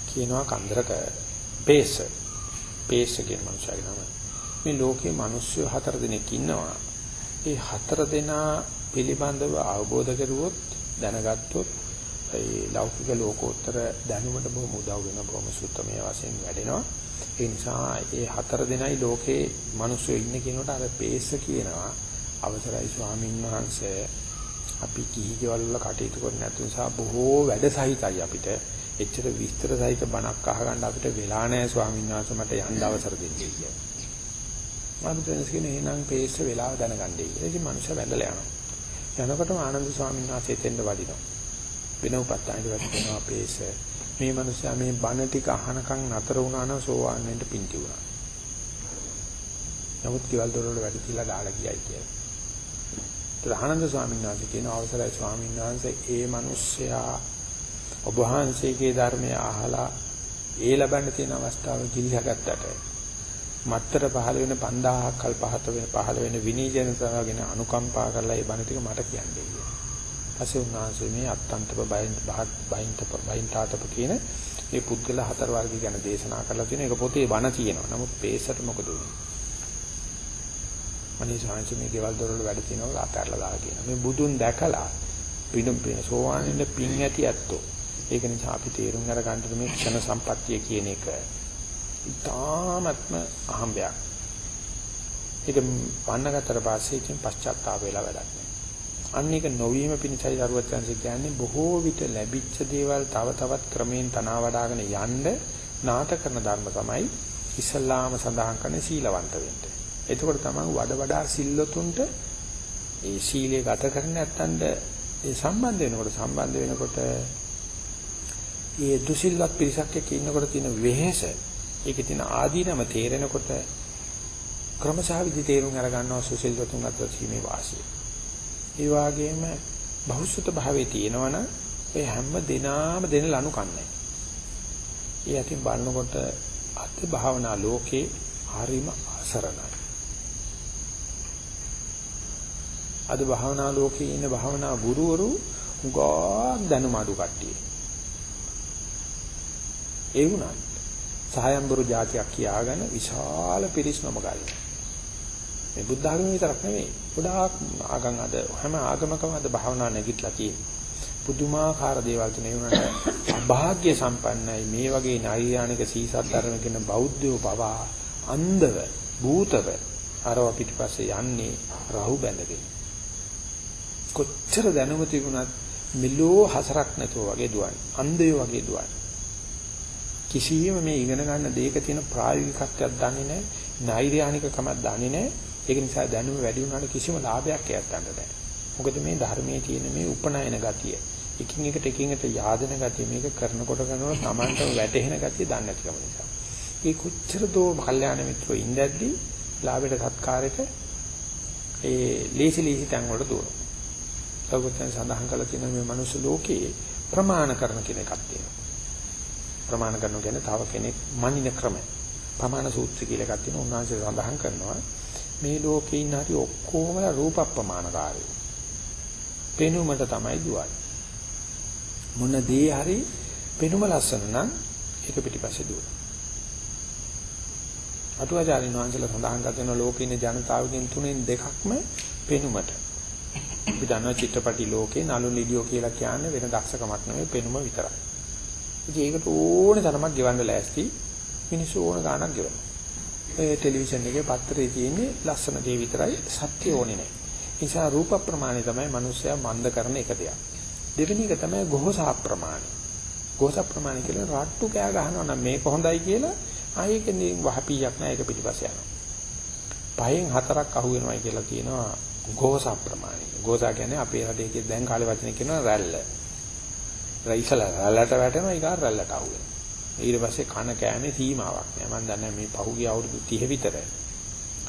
කියනවා කන්දරක පේස පේස කියන මනුස්සයගේ නම. මේ ලෝකේ මිනිස්සු හතර දෙනෙක් ඉන්නවා. ඒ හතර දෙනා පිළිබඳව අවබෝධ කරුවොත් දැනගත්තොත් ඒ ලෞකික ලෝකෝත්තර දැනුමට බොහොම උදව් වෙන බොහොම සුත්තමයේ වශයෙන් වැඩෙනවා. ඒ නිසා ඒ හතර දෙනයි ලෝකේ මිනිස්සු ඉන්නේ කියනකොට අර පේස කියනවා අවසරයි ස්වාමීන් වහන්සේ අපි කිහි ගෙවල් වල කටයුතු කරන්නේ නැති නිසා බොහෝ වැඩ සහිතයි අපිට එච්චර විස්තර සහිත බණක් අහගන්න අපිට වෙලා නැහැ ස්වාමීන් වහන්සේ මට යන්න අවසර දෙන්නේ කියලා. මම දැනස් කියන එහෙනම් පේස්ස වෙලාව දැනගන්නයි කියලා. ඉතින් මනුෂ්‍ය වැඳලා යනවා. යනකොටම ආනන්ද ස්වාමීන් වහන්සේ එතෙන්ද වඩිනවා. වෙන උපත්තායිද වැටෙනවා පේස්ස. මේ මනුස්සයා මේ බණ ටික අහනකම් නතර වුණා නම් සෝවාන් වෙන්න පිංටි වුණා. නමුත් කිවල් දොරවල වැඩි කියලා දාලා ගියයි කියලා. ඒත් ආනන්ද ස්වාමීන් වහන්සේ කියන අවසරයි ස්වාමීන් වහන්සේ ඒ මිනිස්සයා ඔබ වහන්සේගේ ධර්මය අහලා ඒ ලබන්න තියෙන අවස්ථාව ගිලිහගත්තට මත්තර පහළ වෙන 5000ක් කල් පහත වෙන පහළ වෙන විනීජනතාවගෙන අනුකම්පා කරලා ඒ බණ ටික මට කියන්නේ කියලා. පස්සේ උන්වහන්සේ මේ අත්තන්තප බයින් බයින්තප බයින්තාතප කියන මේ පුද්ගල හතර වර්ගය ගැන දේශනා කරලා තියෙන එක පොතේ බණ තියෙනවා. නමුත් පේසට මොකද උනේ? මනේ සාංශ මේ ගෙවල් දොරවල වැඩ තියෙනවා අතහැරලා දාලා කියනවා. මේ බුදුන් දැකලා පිනුම් පින සෝවාන් වෙන්න පින් ඇති ඇත්තෝ ඒක නිසා අපි තේරුම් අරගන්න මේ ක්ෂණ සම්පත්තිය කියන එක ඉතාමත්ම අහඹයක්. ඒක පන්නගත්තට පස්සේ ඉතින් පශ්චාත්තාප වෙලා වැඩක් නෑ. අන්න ඒක නොවීම පිණිසයි දරුවචන්සි කියන්නේ බොහෝ විට ලැබිච්ච දේවල් තව තවත් ක්‍රමයෙන් තනවා වඩ아가න යන්න නාට කරන ධර්ම තමයි ඉස්ලාම සඳහන් කරන සීලවන්ත වෙන්න. එතකොට තමයි වඩ වඩා සිල්ලතුන්ට ඒ සීලය ගත කරන්නේ නැත්තඳ ඒ සම්බන්ධ වෙනකොට සම්බන්ධ වෙනකොට ඒ දුසිල්වත් පිරිසක් එක්ක ඉන්නකොට තියෙන වෙහෙස ඒකේ තියෙන ආදීනම තේරෙනකොට ක්‍රමසහ විදි තේරුම් අර ගන්නවා සුසිල්වතුන් අතර සීමේ වාසිය. ඒ වගේම බහුසුත භාවයේ තියෙනවනම් ඒ හැම දිනාම දෙන ලනු කන්නේ. ඒ අතින් බලනකොට අත් භාවනා ලෝකේ හරිම අසරණයි. අද භාවනා ලෝකේ ඉන්න භාවනා ගුරුවරු උගා දැනුම අඩු කට්ටිය. ඒ වුණත් සහයම්බුරු જાතියක් කියාගෙන විශාල පිරිස් නොමගල්න. මේ බුද්ධ ආගම විතරක් නෙවෙයි. ගොඩාක් ආගම් අද හැම ආගමකම අද භාවනා නැගිටලා තියෙනවා. පුදුමාකාර දේවල් තුනේ වුණාට අභාග්‍ය සම්පන්නයි මේ වගේ නෛර්යානික සීසත් ධර්ම කියන බෞද්ධයෝ පවා අන්ධව භූතව අරව පිටිපස්සේ යන්නේ රහු බැඳගෙන. කොච්චර දැනුම තිබුණත් මෙලෝ හසරක් නැතුව වගේ දුවන්නේ. අන්ධයෝ වගේ දුවන්නේ. කිසියම් මේ ඉගෙන ගන්න දෙයක තියෙන ප්‍රායෝගිකත්වයක් දන්නේ නැහැ. නෛර්යානිකකමක් දන්නේ නැහැ. ඒක නිසා දැනුම වැඩි වුණාට කිසිම ලාභයක් එයත් ගන්න බෑ. මොකද මේ ධර්මයේ තියෙන මේ උපනායන ගතිය. එකින් එකට එකින් එකට yaadන ගතිය මේක කරනකොට කරනකොට Tamanට වැටෙන ගතිය දන්නේ නැතිකම නිසා. ඒ කොච්චර දෝ කල්යාණ මිත්‍රෝ ඉඳද්දී ලාභයට සත්කාරයට ඒ ලීසි ලීසි තැන් වලට දුවනවා. සෞගතයන් සඳහන් කළ තියෙන මේ මනුස්ස ලෝකයේ ප්‍රමාණ කරන කියන එකක් තියෙනවා. ප්‍රමාණ කරන කියන්නේ තව කෙනෙක් මනින ක්‍රමය. ප්‍රමාණ සූත්‍ර කියලා එකක් තියෙනවා. උන්වහන්සේ සඳහන් කරනවා මේ ලෝකේ ඉන්න හරි ඔක්කොම රූප ප්‍රමාණකාරයෝ. පෙනුමට තමයි දුවන්නේ. මොන දේ හරි පෙනුම ලස්සන නම් ඒක පිටිපස්සේ දුවන. අටුවාචාරින් වහන්සේලා සඳහන් කරන ලෝකේ ඉන්න ජනතාවගෙන් තුනෙන් දෙකක්ම පෙනුමට. අපි දන්නවා චිත්‍රපටි ලෝකේ නළු නිලියෝ කියලා කියන්නේ වෙන දක්ෂකමක් නෙවෙයි පෙනුම විතරයි. ඉතින් ඒකට ඕනේ තරමක් ගෙවන්න ලෑස්ති මිනිස්සු ඕන ගාණක් ගෙවනවා. ඒ ටෙලිවිෂන් එකේ පත්තරේ තියෙන්නේ ලස්සන දේ විතරයි සත්‍ය ඕනේ නැහැ. ඒ නිසා රූප ප්‍රමාණය තමයි මිනිස්සයා මන්ද කරන එක දෙයක්. දෙවෙනි එක තමයි ගෝසා ප්‍රමාණය. ගෝසා ප්‍රමාණය කියන්නේ රට්ටු කෑ ගහනවා නම් මේක හොඳයි කියලා ආයෙකනේ වහපියක් නැහැ ඒක පිටිපස්ස යනවා. පහෙන් හතරක් අහු වෙනවයි කියලා කියනවා ගෝසා ප්‍රමාණය. ගෝසා කියන්නේ අපේ රටේ දැන් කාලේ වචනේ කියනවා රැල්ල. රයිසල රැල්ලට වැටෙනවා ඊගා රැල්ලට අහු වෙනවා. ඊට පස්සේ කන කෑමේ සීමාවක් නෑ. මම දන්නේ මේ පහුගිය අවුරුදු 30 විතර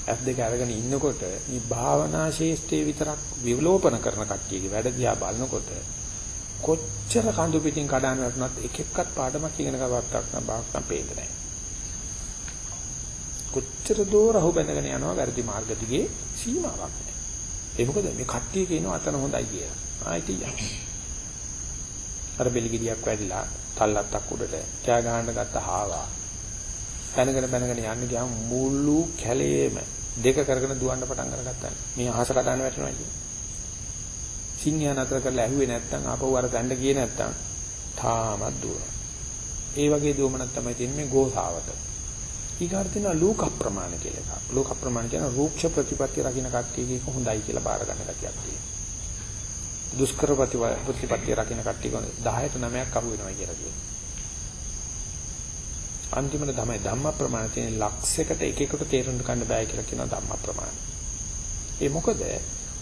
ඇස් දෙක අරගෙන ඉන්නකොට මේ භාවනා ශේෂ්ඨේ විතරක් විලෝපන කරන කට්ටියගේ වැඩ දිහා බලනකොට කොච්චර කඳු පිටින් කඩන වටනත් එක එක්කත් පාඩමක් ඉගෙන ගන්නවක් නම් බාක් නම් පේන්නේ නැහැ. කොච්චර දෝ රහු බැඳගෙන යනවා වැරදි මාර්ග දිගේ සීමාවක් නැහැ. ඒ මොකද මේ කට්ටිය කියනවා අතන හොඳයි කියලා. ආයිත් යන්නේ. අර බෙලිගිරියක් වැඩිලා තල්ලත්තක් උඩට කෑ ගහන්න ගත්ත හාවා. පැනගෙන පැනගෙන යන්න ගියාම මුළු කැලේම දෙක කරගෙන දුවන්න පටන් අරගත්තා. මේ අහස කඩන්න වැටෙනවා කියන්නේ. සිංහයා නතර කරලා ඇහුවේ නැත්නම් ආපහු අර ගන්න ගියේ නැත්නම් තාමත් දුවනවා. ඒ වගේ දුවමනක් තමයි තියෙන්නේ මේ ගෝසාවට. ඊගාට තියෙනවා ලෝක ප්‍රමාණ කියලා එකක්. ලෝක ප්‍රමාණ කියන රූක්ෂ ප්‍රතිපත්ති රකින්න කට්ටියගේ හොඳයි කියලා බාර ගන්න ගැතියක් තියෙනවා. දුෂ්කර ප්‍රතිපත්ති රකින්න කට්ටිය 10ට 9ක් අහු වෙනවා කියලා කියනවා. අන්තිමට තමයි ධම්ම ප්‍රමාණ තියෙන ලක්ෂයකට එක එකට තේරුම් ගන්න බෑ කියලා කියන ධම්ම ප්‍රමාණ. ඒ මොකද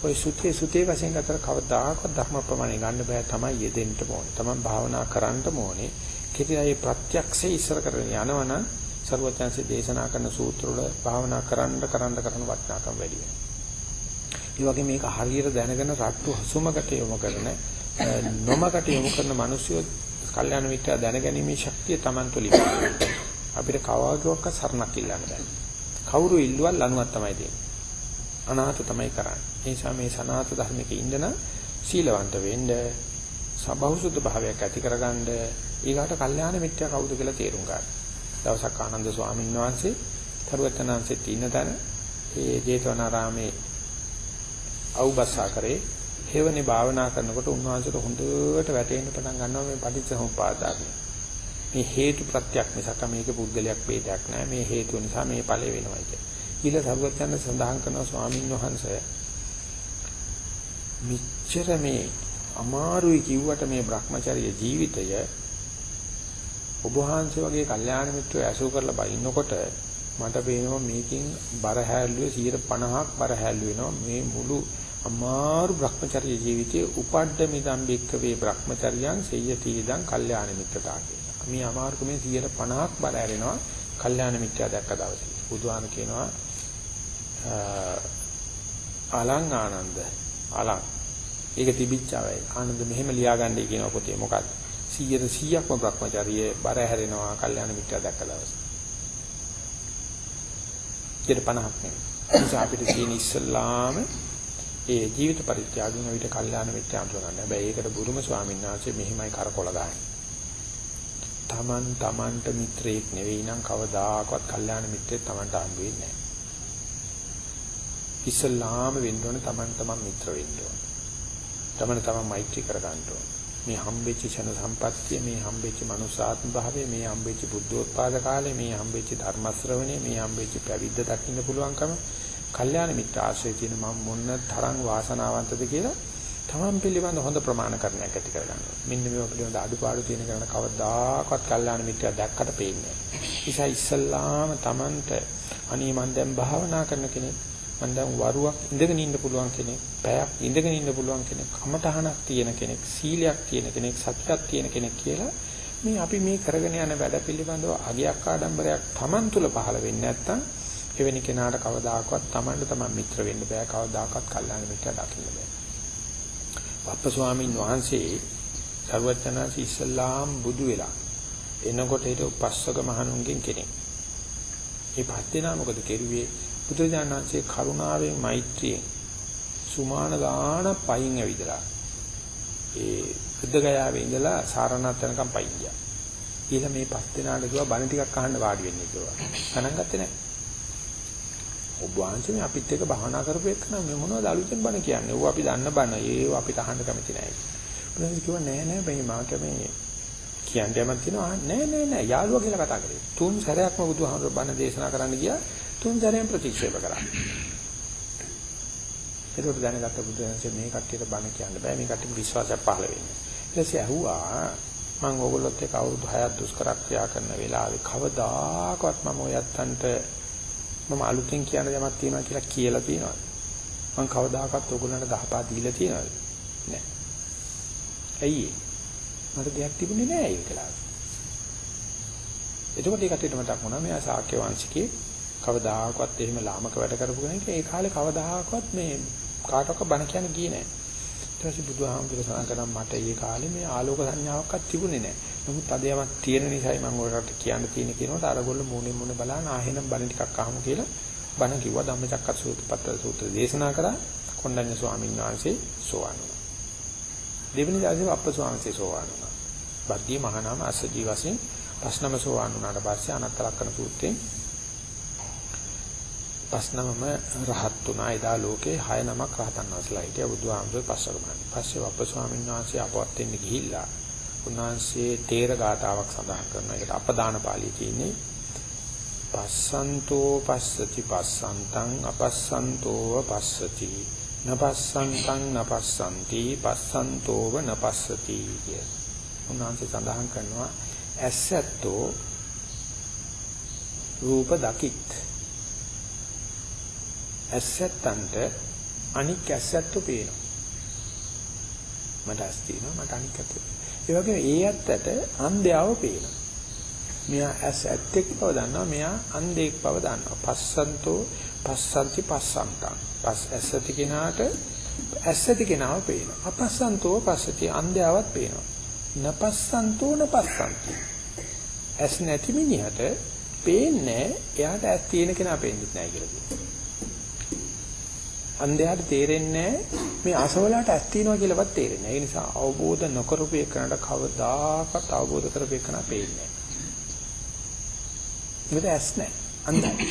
ඔය සුතේ සුතේ වශයෙන් අතර කවදාකවත් ධර්ම ප්‍රමාණය ගන්න බෑ තමයි යෙදෙන්න ඕනේ. තමයි භාවනා කරන්න ඕනේ. කිරියාවේ ප්‍රත්‍යක්ෂේ ඉස්සර කරගෙන යනවනම් ਸਰවඥාන්සේ දේශනා කරන සූත්‍ර වල භාවනා කරන්න කරන්න කරන වටිනාකම වැඩි වෙනවා. ඒ වගේ මේක හරියට දැනගෙන රට්ටු හසුමකට යොමු කරන නොමකට යොමු කරන මිනිස්සු කල්යාණ මිත්‍යා දැනගැනීමේ ශක්තිය Taman තුලින් අපිට කවාගේවත් සරණක් ඉල්ලන්න බෑ. කවුරු ඉල්ලුවත් ලනුවක් තමයි දෙන්නේ. අනාථ තමයි කරන්නේ. ඒ නිසා මේ සනාථ ධර්මයක ඉඳන සීලවන්ත වෙන්න සබහුසුද්ධ භාවයක් ඇති කරගන්න ඊගාට කල්යාණ මිත්‍යා කවුද කියලා තේරුම් ගන්න. දවසක් ආනන්ද ස්වාමීන් වහන්සේ තරුවචනාංශෙත් ඉන්න තැන ඒ ජේතවනාරාමේ අවබසා කරේ හේවනේ භාවනා කරනකොට උන්වහන්සේට හොඳට වැටෙන්න පටන් ගන්නවා මේ පටිච්චසමුප්පාදාය. මේ හේතු ප්‍රත්‍යක් මිසක මේක පුද්ගලයක් වේදයක් නෑ මේ හේතුව නිසා මේ ඵලය වෙනවා කිය. ඊළ සර්වඥයන් සඳහන් කරනවා ස්වාමීන් වහන්සේ මිච්ඡර මේ අමාරුයි කිව්වට මේ Brahmacharya ජීවිතය ඔබ වහන්සේ වගේ කල්යාණ මිත්‍රය ඇසුර කරලා බයින්නකොට මට පේනවා මේකෙන් බර හැල්ලුවේ 150ක් බර හැල්ලු වෙනවා මේ මුළු අමාරු Brahmacharya ජීවිතයේ උපඩ්ඩ මිදම් බික්කවේ Brahmacharyan සෙය්‍යති ඉදන් කල්යාණ මිත්‍රතා කියලා. මේ අමාරුකමේ 150ක් බර ඇරෙනවා කල්යාණ මිත්‍යා දැක්ක දවසේ. බුදුහාම කියනවා අලං ආනන්ද අලං. ඒක තිබිච්චවයි. ආනන්ද මෙහෙම ලියාගන්නයි කියන පොතේ මොකක්ද? 100 100ක්ම Brahmacharya බර හැරෙනවා කල්යාණ මිත්‍යා දැක්ක දවසේ. 50ක් නෙවෙයි. නිසා අපිට තියෙන ඉස්සල්ලාම ඒ ජීවිත පරිත්‍යාගයෙන් විතර කල්යාණ මිත්‍යා අඳුර ගන්න. හැබැයි ඒකට බුරුම ස්වාමීන් වහන්සේ මෙහිමයි කරකොල ගන්න. Taman Tamanට මිත්‍රයෙක් නෙවෙයි නම් කවදාකවත් කල්යාණ මිත්‍රයෙක් Tamanට හම්බ වෙන්නේ නැහැ. ඉස්ලාම වෙන්න ඕනේ Taman Taman මිත්‍ර වෙන්න ඕනේ. Taman Taman මෛත්‍රී කර ගන්න ඕනේ. මේ හම්බෙච්ච ඡන සම්පත්තිය මේ හම්බෙච්ච මනුසාත්ම භාවය මේ හම්බෙච්ච බුද්ධෝත්පාද කාලය මේ හම්බෙච්ච ධර්ම ශ්‍රවණය මේ හම්බෙච්ච පැවිද්ද දකින්න පුළුවන්කම කල්යාණ මිත්‍ර ආශ්‍රය තියෙන මම මොන තරම් වාසනාවන්තද කියලා තමන් පිළිබඳ හොඳ ප්‍රමාණකරණයක් ඇති කරගන්න. මෙන්න මේක පිළිබඳ අඩුපාඩු තියෙන කරන කවදාකවත් කල්යාණ මිත්‍යා දැක්කට පේන්නේ නැහැ. නිසා ඉස්සල්ලාම තමන්ට අනේ මන් දැන් භාවනා කරන කෙනෙක් මම දැන් වරුවක් ඉඳගෙන ඉන්න පුළුවන් කෙනෙක්, පැයක් ඉඳගෙන ඉන්න පුළුවන් කෙනෙක්, කමටහනක් තියෙන කෙනෙක්, සීලයක් තියෙන කෙනෙක්, සත්‍යයක් තියෙන කෙනෙක් කියලා මේ අපි මේ කරගෙන යන වැඩ පිළිබඳව අගයක් ආඩම්බරයක් Taman තුල පහළ වෙන්නේ නැත්නම් එවැනි කෙනාට කවදාකවත් Tamanට Taman මිත්‍ර වෙන්න බෑ, කවදාකවත් කල්යාණ මිත්‍ර දකින්න බෑ. වප්ප ස්වාමීන් වහන්සේ සර්වඥාන්සේ ඉස්ලාම් බුදු වෙලා එනකොට හිට පස්වක මහණුන්ගෙන් කෙනෙක්. මේ පස් දෙනා මොකද කෙරුවේ? බුදුජානනාංශයේ කරුණාවෙන් මෛත්‍රියෙන් සුමාන දාන පයින් ඇවිදලා ඒ බුද්ධගයාවේ ඉඳලා සාරණත් යනකම් පයින් ගියා. ඊළ මේ පස් දෙනාට කිව්වා බණ ටිකක් අහන්න වාඩි වෙන්න කිව්වා. ගණන් ගත්තේ නැහැ. ඔබ වහන්සේ අපිත් එක්ක භාවනා කරපු එක නම් මේ මොනවද අලුතෙන් බණ කියන්නේ? ඌ අපි දන්න බණ. ඒව අපිට අහන්න කැමති නැහැ. බුදුන් කිව්වා නෑ නෑ මේ මාට මේ කියන්න යමක් තියෙනවා. නෑ නෑ නෑ යාළුවා කියලා කතා කරේ. තුන් සැරයක්ම බුදුහාමුදුර බණ දේශනා කරන්න ගියා. තුන් සැරයෙන් ප්‍රතික්ෂේප කරා. ඒකට දැනගත්ත බුදුන්සේ මේ කට්ටියට බණ කියන්න බෑ මේ කට්ටියට විශ්වාසයක් පහළ වෙන්නේ. ඊට පස්සේ ඇහුවා මම ඕගොල්ලොත් එක්ක අවුරුදු 6ක් දුෂ්කර ක්‍රියා කරන වෙලාවේ කවදාකවත් මම ඔයත්තන්ට මම අලුතෙන් කියන දමක් තියෙනවා කියලා කියලා තියෙනවා. මම කවදාකවත් ඕගොල්ලන්ට ගහපා දීලා තියෙනවද? නෑ. ඇයි මට දෙයක් තිබුණේ නෑ ඒක කියලා. එතකොට ඒ කට්ටියට මතක් වුණා මෙයා ශාක්‍ය වංශිකේ කවදාකවත් එහෙම ලාමක වැඩ කරපු කෙනෙක් ඒ කාලේ කවදාකවත් මේ කාටවත් බණ කියන්න ගියේ නැහැ. ඊට පස්සේ බුදුහාමුදුර සඳහන් කරා මට ඒ කාලේ මේ ආලෝක සංඥාවක්වත් තිබුණේ නැහැ. නමුත් අද යමක් තියෙන නිසායි මම ඔයාලට කියන්න තියෙන කියනකොට අරගොල්ල මූණෙන් මූණ බලන ආහෙනම් බණ ටිකක් අහමු කියලා බණ කිව්වා ධම්මචක්ක සූත්‍රපත්‍ර සූත්‍ර දේශනා කරා කොණ්ඩඤ්ඤ ස්වාමීන් වහන්සේ සෝවාන් වුණා. දෙවෙනි දවසේ අප්ප ස්වාමීන් වහන්සේ සෝවාන් වුණා. බද්දී මහානාම අසජී වශයෙන් පස්නම සෝවාන් වුණාට පස්සේ අනත්ත ලක්කන සූත්‍රයෙන් පස් නමම රහත් වුණා. එදා ලෝකේ හය නමක් රහතන් වහන්සේලා හිටියා බුදුහාමුදුරේ පස්වගමන. පස්සේ වප්ප ස්වාමීන් වහන්සේ අපවත් වෙන්න ගිහිල්ලා උන්වහන්සේ තේර ගාතාවක් සඳහන් කරනවා. ඒකට අපදාන පාළියේ තියෙන්නේ පස්සන්තෝ පස්සති පස්සන්තං අපස්සන්තෝව පස්සති නපස්සන්තං නපස්සන්ති පස්සන්තෝව නපස්සති කිය. උන්වහන්සේ සඳහන් කරනවා ඇසැත්තෝ රූප දකිත් ඇස්සත්තන්ට අනික් ඇස්සත්තු පේනවා. මට ඇස් තියෙනවා මට අනික් ඇත්ත. ඒ වගේම ඒ ඇත්තට අන්ධයව පේනවා. මෙයා ඇස් ඇත්තෙක් බව දන්නවා මෙයා අන්ධෙක් බව දන්නවා. පස්සන්තෝ පස්සන්ති පස්සන්තං. පස් ඇස්සති කෙනාට ඇස්සති කෙනාව පේනවා. අපස්සන්තෝ පස්සති අන්ධයවත් පේනවා. නපස්සන්තෝ නපස්සන්ති. ඇස් නැති මිනිහට පේන්නේ එයාට ඇස් තියෙන කෙනා පේන්නේ නැහැ කියලා කියනවා. අන්ධයාට තේරෙන්නේ මේ අසවලට ඇස් තියෙනවා කියලාවත් තේරෙන්නේ නැහැ. ඒ නිසා අවබෝධ නොකරපු එකනට කවදාකවත් අවබෝධ කරපු එකන පේන්නේ නැහැ. ඒක ඇස් නැහැ. අන්ධයි.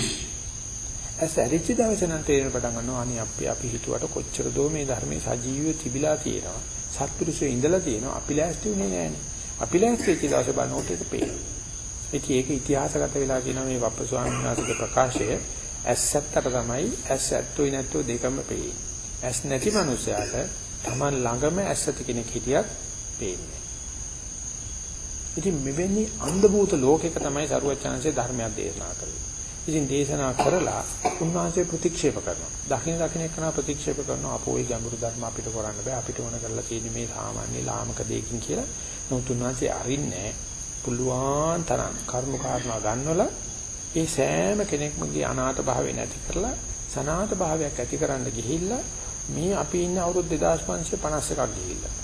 ඇස් ඇරිච්ච දවසේ නම් තේරෙන පටන් ගන්නවා අනේ අපි අපි හිතුවට කොච්චර දෝ මේ ධර්මයේ සජීවීව තිබිලා තියෙනවා. සත්පුරුෂයෝ ඉඳලා තියෙනවා. අපි ලෑස්ති වෙන්නේ නැහනේ. අපි ලෑස්ති වෙච්ච දවසේ බලනකොට ඒක පේනවා. ඒක ඉතිහාසගත වෙලා තියෙනවා මේ වප්ප ස්වාමීන් වහන්සේගේ ප්‍රකාශය ඇස්සත්තට තමයි ඇස් ඇත්තොයි නැත්තෝ දෙකම පේන්නේ. ඇස් නැති මනුස්සයාට Taman ළඟම ඇස්සති කෙනෙක් හිටියත් පේන්නේ. ඉතින් මෙවැනි අන්ධ භූත ලෝකයක තමයි සරුවචාන්සේ ධර්මයක් දේශනා කරන්නේ. ඉතින් දේශනා කරලා උන්වහන්සේ ප්‍රතික්ෂේප කරනවා. දකින්න දකින්න එකන ප්‍රතික්ෂේප කරනවා අපෝ ඒ ගැඹුරු ධර්ම අපිට කරන්න බෑ. අපිට ඕන කරලා තියෙන්නේ මේ සාමාන්‍ය ලාමක දෙයකින් කියලා. නමුත් උන්වහන්සේ අරින්නේ පුළුවන් තරම් කර්ම කාරණා ගන්නවලා ඒ සෑම කෙනෙක්මගේ අනාථ භාවය නැති කරලා සනාථ භාවයක් ඇති කරන්න ගිහිල්ලා මේ අපි ඉන්න අවුරුදු 2551ක් ගිහිල්ලා.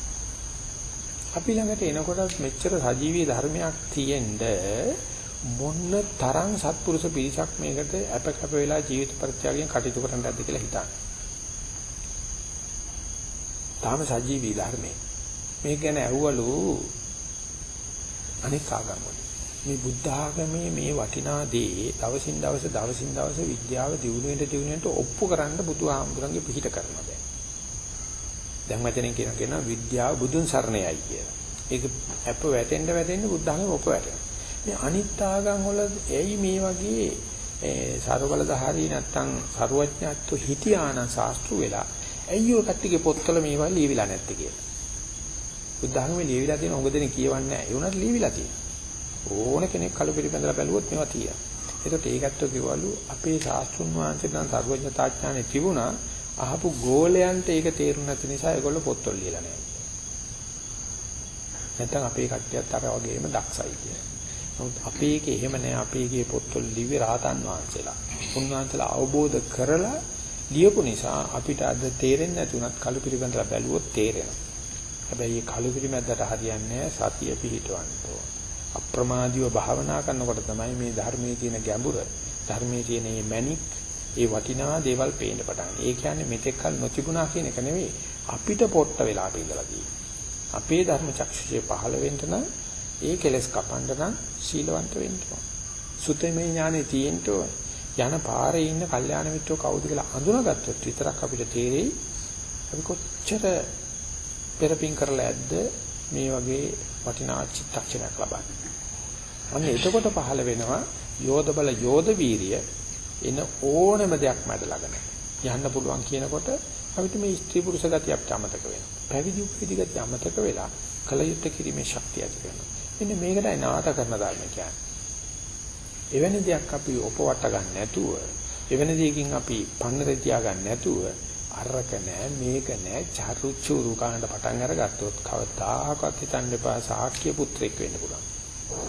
අපි ළඟට එනකොට මෙච්චර සජීවී ධර්මයක් තියෙන්න මොන්න තරම් සත්පුරුෂ පිරිසක් මේකට අප කැප වෙලා ජීවිත පරිත්‍යාගයෙන් කටයුතු කරන්න ඇද්ද කියලා හිතන්න. තාම සජීවී ධර්මයේ මේක ගැන ඇහුවලු අනෙක් ආගම් වලින් මේ බුද්ධ ආගමේ මේ වටිනා දේ දවසින් දවස දවසින් දවස විද්‍යාව දියුණුවෙන්ට දියුණුවෙන්ට ඔප්පු කරන්න බුදුහාමුදුරන්ගේ පිහිට කරනවා දැන්. දැන් වචනෙන් කියන කෙනා විද්‍යාව බුදුන් සරණයයි කියලා. ඒක අප වැටෙන්න වැටෙන්න බුද්ධ ආගම ඔප වැටෙනවා. මේ අනිත් ආගම් වල ඇයි මේ වගේ සර්වබලධාරී නැත්තම් ਸਰුවඥත්ව හිතියානම් ශාස්ත්‍රු වෙලා ඇයි ඔය කට්ටියගේ පොත්වල මේවා ලියවිලා නැත්තේ කියලා. බුද්ධ ධර්මයේ ලියවිලා තියෙන උඟ දෙනේ කියවන්නේ නැහැ. ඒ උනත් ලියවිලා තියෙනවා. ඕන කෙනෙක් කළු පිළිබඳලා බැලුවොත් මේවා තියෙනවා. ඒකට ඒකත්ව කිව්වලු අපේ ශාස්ත්‍රුන් වහන්සේ දැන් ਸਰවඥතාඥානෙ තිබුණා. අහපු ගෝලයන්ට ඒක තේරුම් නැති නිසා ඒගොල්ලෝ පොත්වල ලියලා නැහැ. නැත්තම් අපේ කට්ටියත් අර වගේම දක්ෂයි කියන්නේ. නමුත් අපේ එකේ එහෙම නැහැ. අපේ එකේ පොත්වල ලිව්වේ රාතන් වහන්සේලා. උන්වහන්සේලා අවබෝධ කරලා ලියපු නිසා අපිට අද තේරෙන්නේ නැති උනත් කළු පිළිබඳලා බැලුවොත් තේරෙනවා. හැබැයි මේ කළු පිළිමැද්දට හරියන්නේ සතිය පිහිටවන්න ඕන. අප්‍රමාදීව භාවනා කරනකොට තමයි මේ ධර්මයේ තියෙන ගැඹුර, ධර්මයේ තියෙන මේ මැණික්, ඒ වටිනා දේවල් පේන්න පටන් ඒ කියන්නේ මෙතෙක් කල නොතිබුණා කියන එක නෙවෙයි. අපිට පොට්ට වෙලා අපි ඉඳලා තියෙන්නේ. අපේ ධර්ම චක්ෂුෂේ පහළ වෙන්න නම් ඒ කෙලස් කපන්න නම් සීලවන්ත වෙන්න ඕන. සුතමේ ඥානෙ තියෙන්න ඕන. යන පාරේ ඉන්න කල්යාණ මිත්‍රෝ කවුද කියලා අඳුනගත්තොත් විතරක් අපිට තේරෙයි අපි කොච්චර පෙරපින් කරලා ඇද්ද මේ වගේ වටිනා චිත්තක්ෂණයක් ලබන්නේ. අන්න එතකොට පහළ වෙනවා යෝධ බල යෝධ වීරිය එන ඕනම දෙයක් මැඩලාගෙන යන්න පුළුවන් කියනකොට අපිට මේ ස්ත්‍රී පුරුෂ ගතිය අපිට අමතක වෙනවා. පැවිදි උපවිදි ගතිය අමතක වෙලා කලයුත්ත කිරීමේ ශක්තිය ඇති වෙනවා. මෙන්න මේකටයි නාත කරන ධර්ම කියන්නේ. එවැනි දෙයක් අපි උපවට ගන්න නැතුව එවැනි දෙයකින් අපි පන්නර තියා ගන්න නැතුව අරක නෑ මේක නෑ චරුචුරු කාණ්ඩ පටන් අරගත්තොත් කවදාකවත් හිතන්න එපා සාක්‍ය පුත්‍රෙක් වෙන්න පුළුවන්.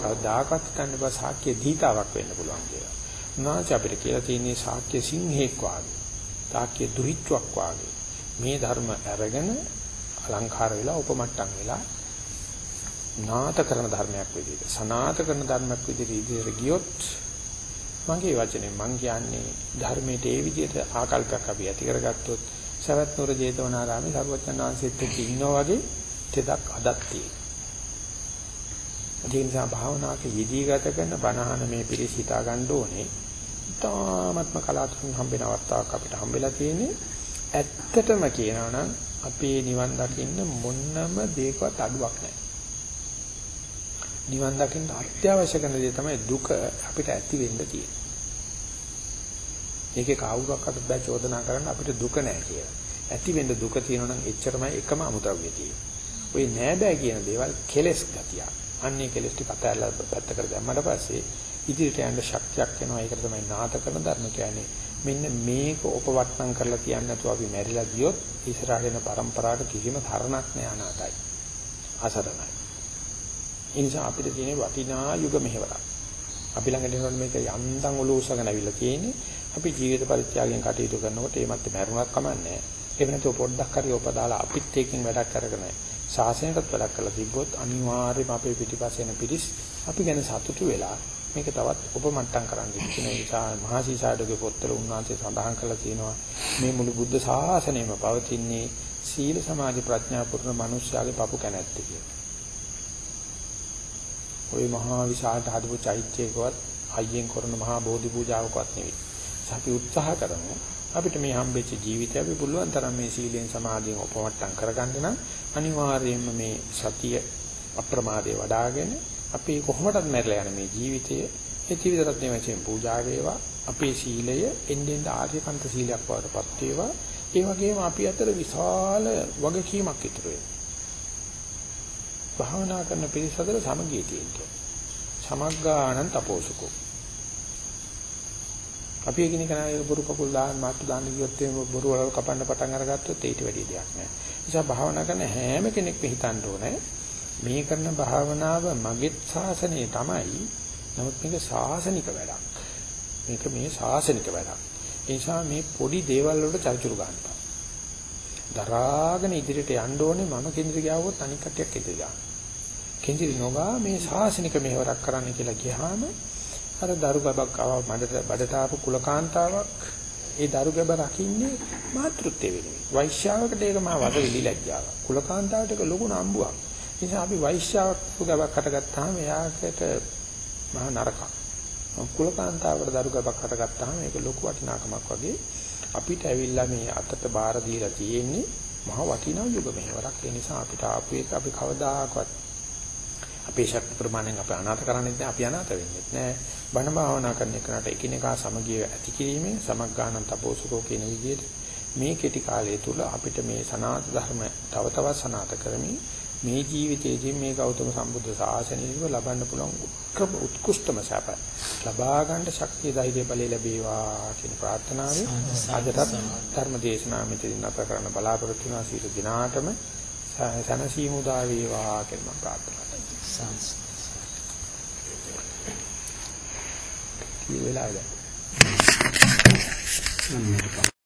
කවදාකවත් හිතන්න එපා සාක්‍ය දීතාවක් වෙන්න පුළුවන් කියලා. උනාච අපිට කියලා තියෙන්නේ සාක්‍ය සිංහෙක් වාගේ. සාක්‍ය දුහිත්‍යක් වාගේ. මේ ධර්ම අරගෙන අලංකාර වෙලා උපමට්ටම් වෙලා නාත කරන ධර්මයක් විදිහට සනාත කරන ධර්මයක් විදිහට ඉදිරියට ගියොත් මගේ වචනේ මං කියන්නේ ධර්මයේ ඒ විදිහට ආකල්පයක් අපි ඇති කරගත්තොත් සවැත් නුර ජේතවනාරාමේ සර්වඥාන්සෙත් එක්ක ඉන්නා වගේ තෙදක් අදක් තියෙනවා. ඒ නිසා භාවනාවක යෙදී ගත කරන බණහන මේ පිළිස හිතා ගන්න ඕනේ. තාමත්ම කලාතුරකින් හම්බෙන අවස්ථාවක් අපිට හම්බෙලා තියෙන්නේ. ඇත්තටම කියනවා නම් අපේ නිවන් දකින්න මොන්නම දෙයකවත් අඩුවක් නැහැ. නිවන් දකින්න අත්‍යවශ්‍ය කරන දේ තමයි දුක අපිට ඇති වෙන්න තියෙන්නේ. මේකේ කවුරක් අපිට බෑ චෝදනා කරන්න අපිට දුක නෑ කියලා. ඇති වෙන්න දුක තියෙනවා නම් එච්චරමයි එකම අමුද්‍රව්‍ය තියෙන්නේ. ওই නෑ බෑ කියන දේවල් කෙලස් ගතිය. අන්නේ කෙලස් ටික අතහැරලා පැත්ත කර දැම්මට පස්සේ ඉදිරියට යන්න ශක්තියක් එනවා. ඒකට තමයි නාත කරන ධර්ම කියන්නේ. මෙන්න මේක උපවට්ටම් කරලා කියන්නේ නැතුව අපි මැරිලා ගියොත් ඉස්සරහට එන પરම්පරාවට කිසිම තරණක් නෑ අනාතයි. අසරණයි. ඒ නිසා අපිට තියෙන වටිනා යුග මෙහෙවරක්. අපි ළඟට එනකොට මේක යන්තම් ඔලුව උසගෙන අවිල්ලා තියෙන්නේ. අපි ජීවිත පරිත්‍යාගයෙන් කටයුතු කරනකොට ඒ මැත්තේ මැරුණක් කමන්නේ. ඒක නැතුව පොඩ්ඩක් හරි උපදාලා අපිත් එකකින් වැඩක් කරගෙන ශාසනයටත් වැඩක් කරලා තිබ්බොත් අනිවාර්යයෙන්ම අපේ පිටිපස්සේ එන පිරිස් අපි ගැන සතුටු වෙලා මේක තවත් උපමට්ටම් කරන්න ඉන්න නිසා මහසීසාඩගේ පොත්වල උන්වහන්සේ සඳහන් කරලා තියෙනවා මේ මුළු බුද්ධ ශාසනයම පවතින්නේ සීල සමාධි ප්‍රඥා පුරුණ මිනිස්යාගේ පපු කැනැත්ත කියලා. ওই මහා විශාලට හදපු චෛත්‍යයකවත් අයියෙන් කරන මහා බෝධි පූජාවකවත් නෙවෙයි. අපි උත්සාහ කරමු අපිට මේ හම්බෙච්ච ජීවිතය අපි පුළුවන් තරම් මේ සීලෙන් සමාධියෙන් උපවට්ටම් කරගන්න නම් අනිවාර්යයෙන්ම මේ සතිය අප්‍රමාදයේ වඩාගෙන අපි කොහොමදත් මැරලා යන මේ ජීවිතය ඒ ජීවිත රත්නය වශයෙන් පූජා වේවා අපේ සීලය එන්නෙන් ආර්යකන්ත සීලයක් බවට පත් වේවා ඒ වගේම අපි අතර විශාල වගකීමක් ඉතුරු වෙනවා භාවනා කරන පිරිස අතර සමගිය තියෙනවා. සමග්ගානං තපෝසුකෝ. අපි එකිනෙක නායක බොරු කකුල් දාන්න මාතු දාන්න ගියොත් එimhe බොරු වල කපන්න පටන් අරගත්තොත් ඊට වැඩි දෙයක් නෑ. නිසා භාවනා කරන හැම කෙනෙක්ම හිතන්න ඕනේ මේ කරන භාවනාව මගෙත් ශාසනය තමයි. නමුත් මේක ශාසනික වැඩක්. මේක මේ ශාසනික වැඩක්. ඒ නිසා මේ පොඩි දේවල් වලට චර්චුරු ගන්නවා. දරාගෙන ඉදිරියට යන්න ඕනේ මම කෙන්දිරි ගියාවොත් අනික් කට්ටියක් ඉදිරිය ගන්න. කෙන්දිරි නොගා මේ ශාසනික මෙහෙවරක් කරන්න කියලා ගියාම අර දරු බබක් ආව මඩට බඩට ආපු කුලකාන්තාවක් ඒ දරු ගැබ රකින්නේ මාතෘත්වය වෙනුවෙන්. වෛශ්‍යාවකට ඒක මා වද විලි ලැජ්ජාව. කුලකාන්තාවට ඒක ලොකු නම්බුවක්. නිසා අපි වෛශ්‍යාවක් ගැබක් අටගත්තාම එයාකට මහා නරකක්. කුලකාන්තාවකට දරු ගබක් හටගත්තාම ඒක ලොකු වටිනාකමක් වගේ අපිට ඇවිල්ලා මේ අතට බාර දීලා තියෙන්නේ මහ වටිනා යුග මෙහෙවරක්. ඒ නිසා අපිට ආපු එක අපි කවදාකවත් අපේ ශක්ති ප්‍රමාණයෙන් අපි අනාථ කරන්නේ නැහැ අපි අනාථ වෙන්නේ නැහැ බණ භාවනා කරන එකට එකිනෙකා සමගිය ඇති කිරීමෙන් සමග්ගානන් තපෝසුකෝ කියන විදිහට මේ කෙටි කාලය තුල අපිට මේ සනාත ධර්ම තව තවත් සනාත කරමින් මේ ජීවිතයේදී මේ ගෞතම සම්බුද්ධ ශාසනයෙම ලබන්න පුළුවන් උත්කම උත්කෘෂ්ඨම සප ලබා ගන්න ශක්තිය ධෛර්ය බලය ලැබේවා කියන ප්‍රාර්ථනාවෙන් අදටත් ධර්ම දේශනාව මෙතනින් නැත කරන්න බලාපොරොත්තු වෙනා සීල දිනාටම සනසීමු දා වේවා කියලා මම ප්‍රාර්ථනා කරනවා. කී වෙලාවද?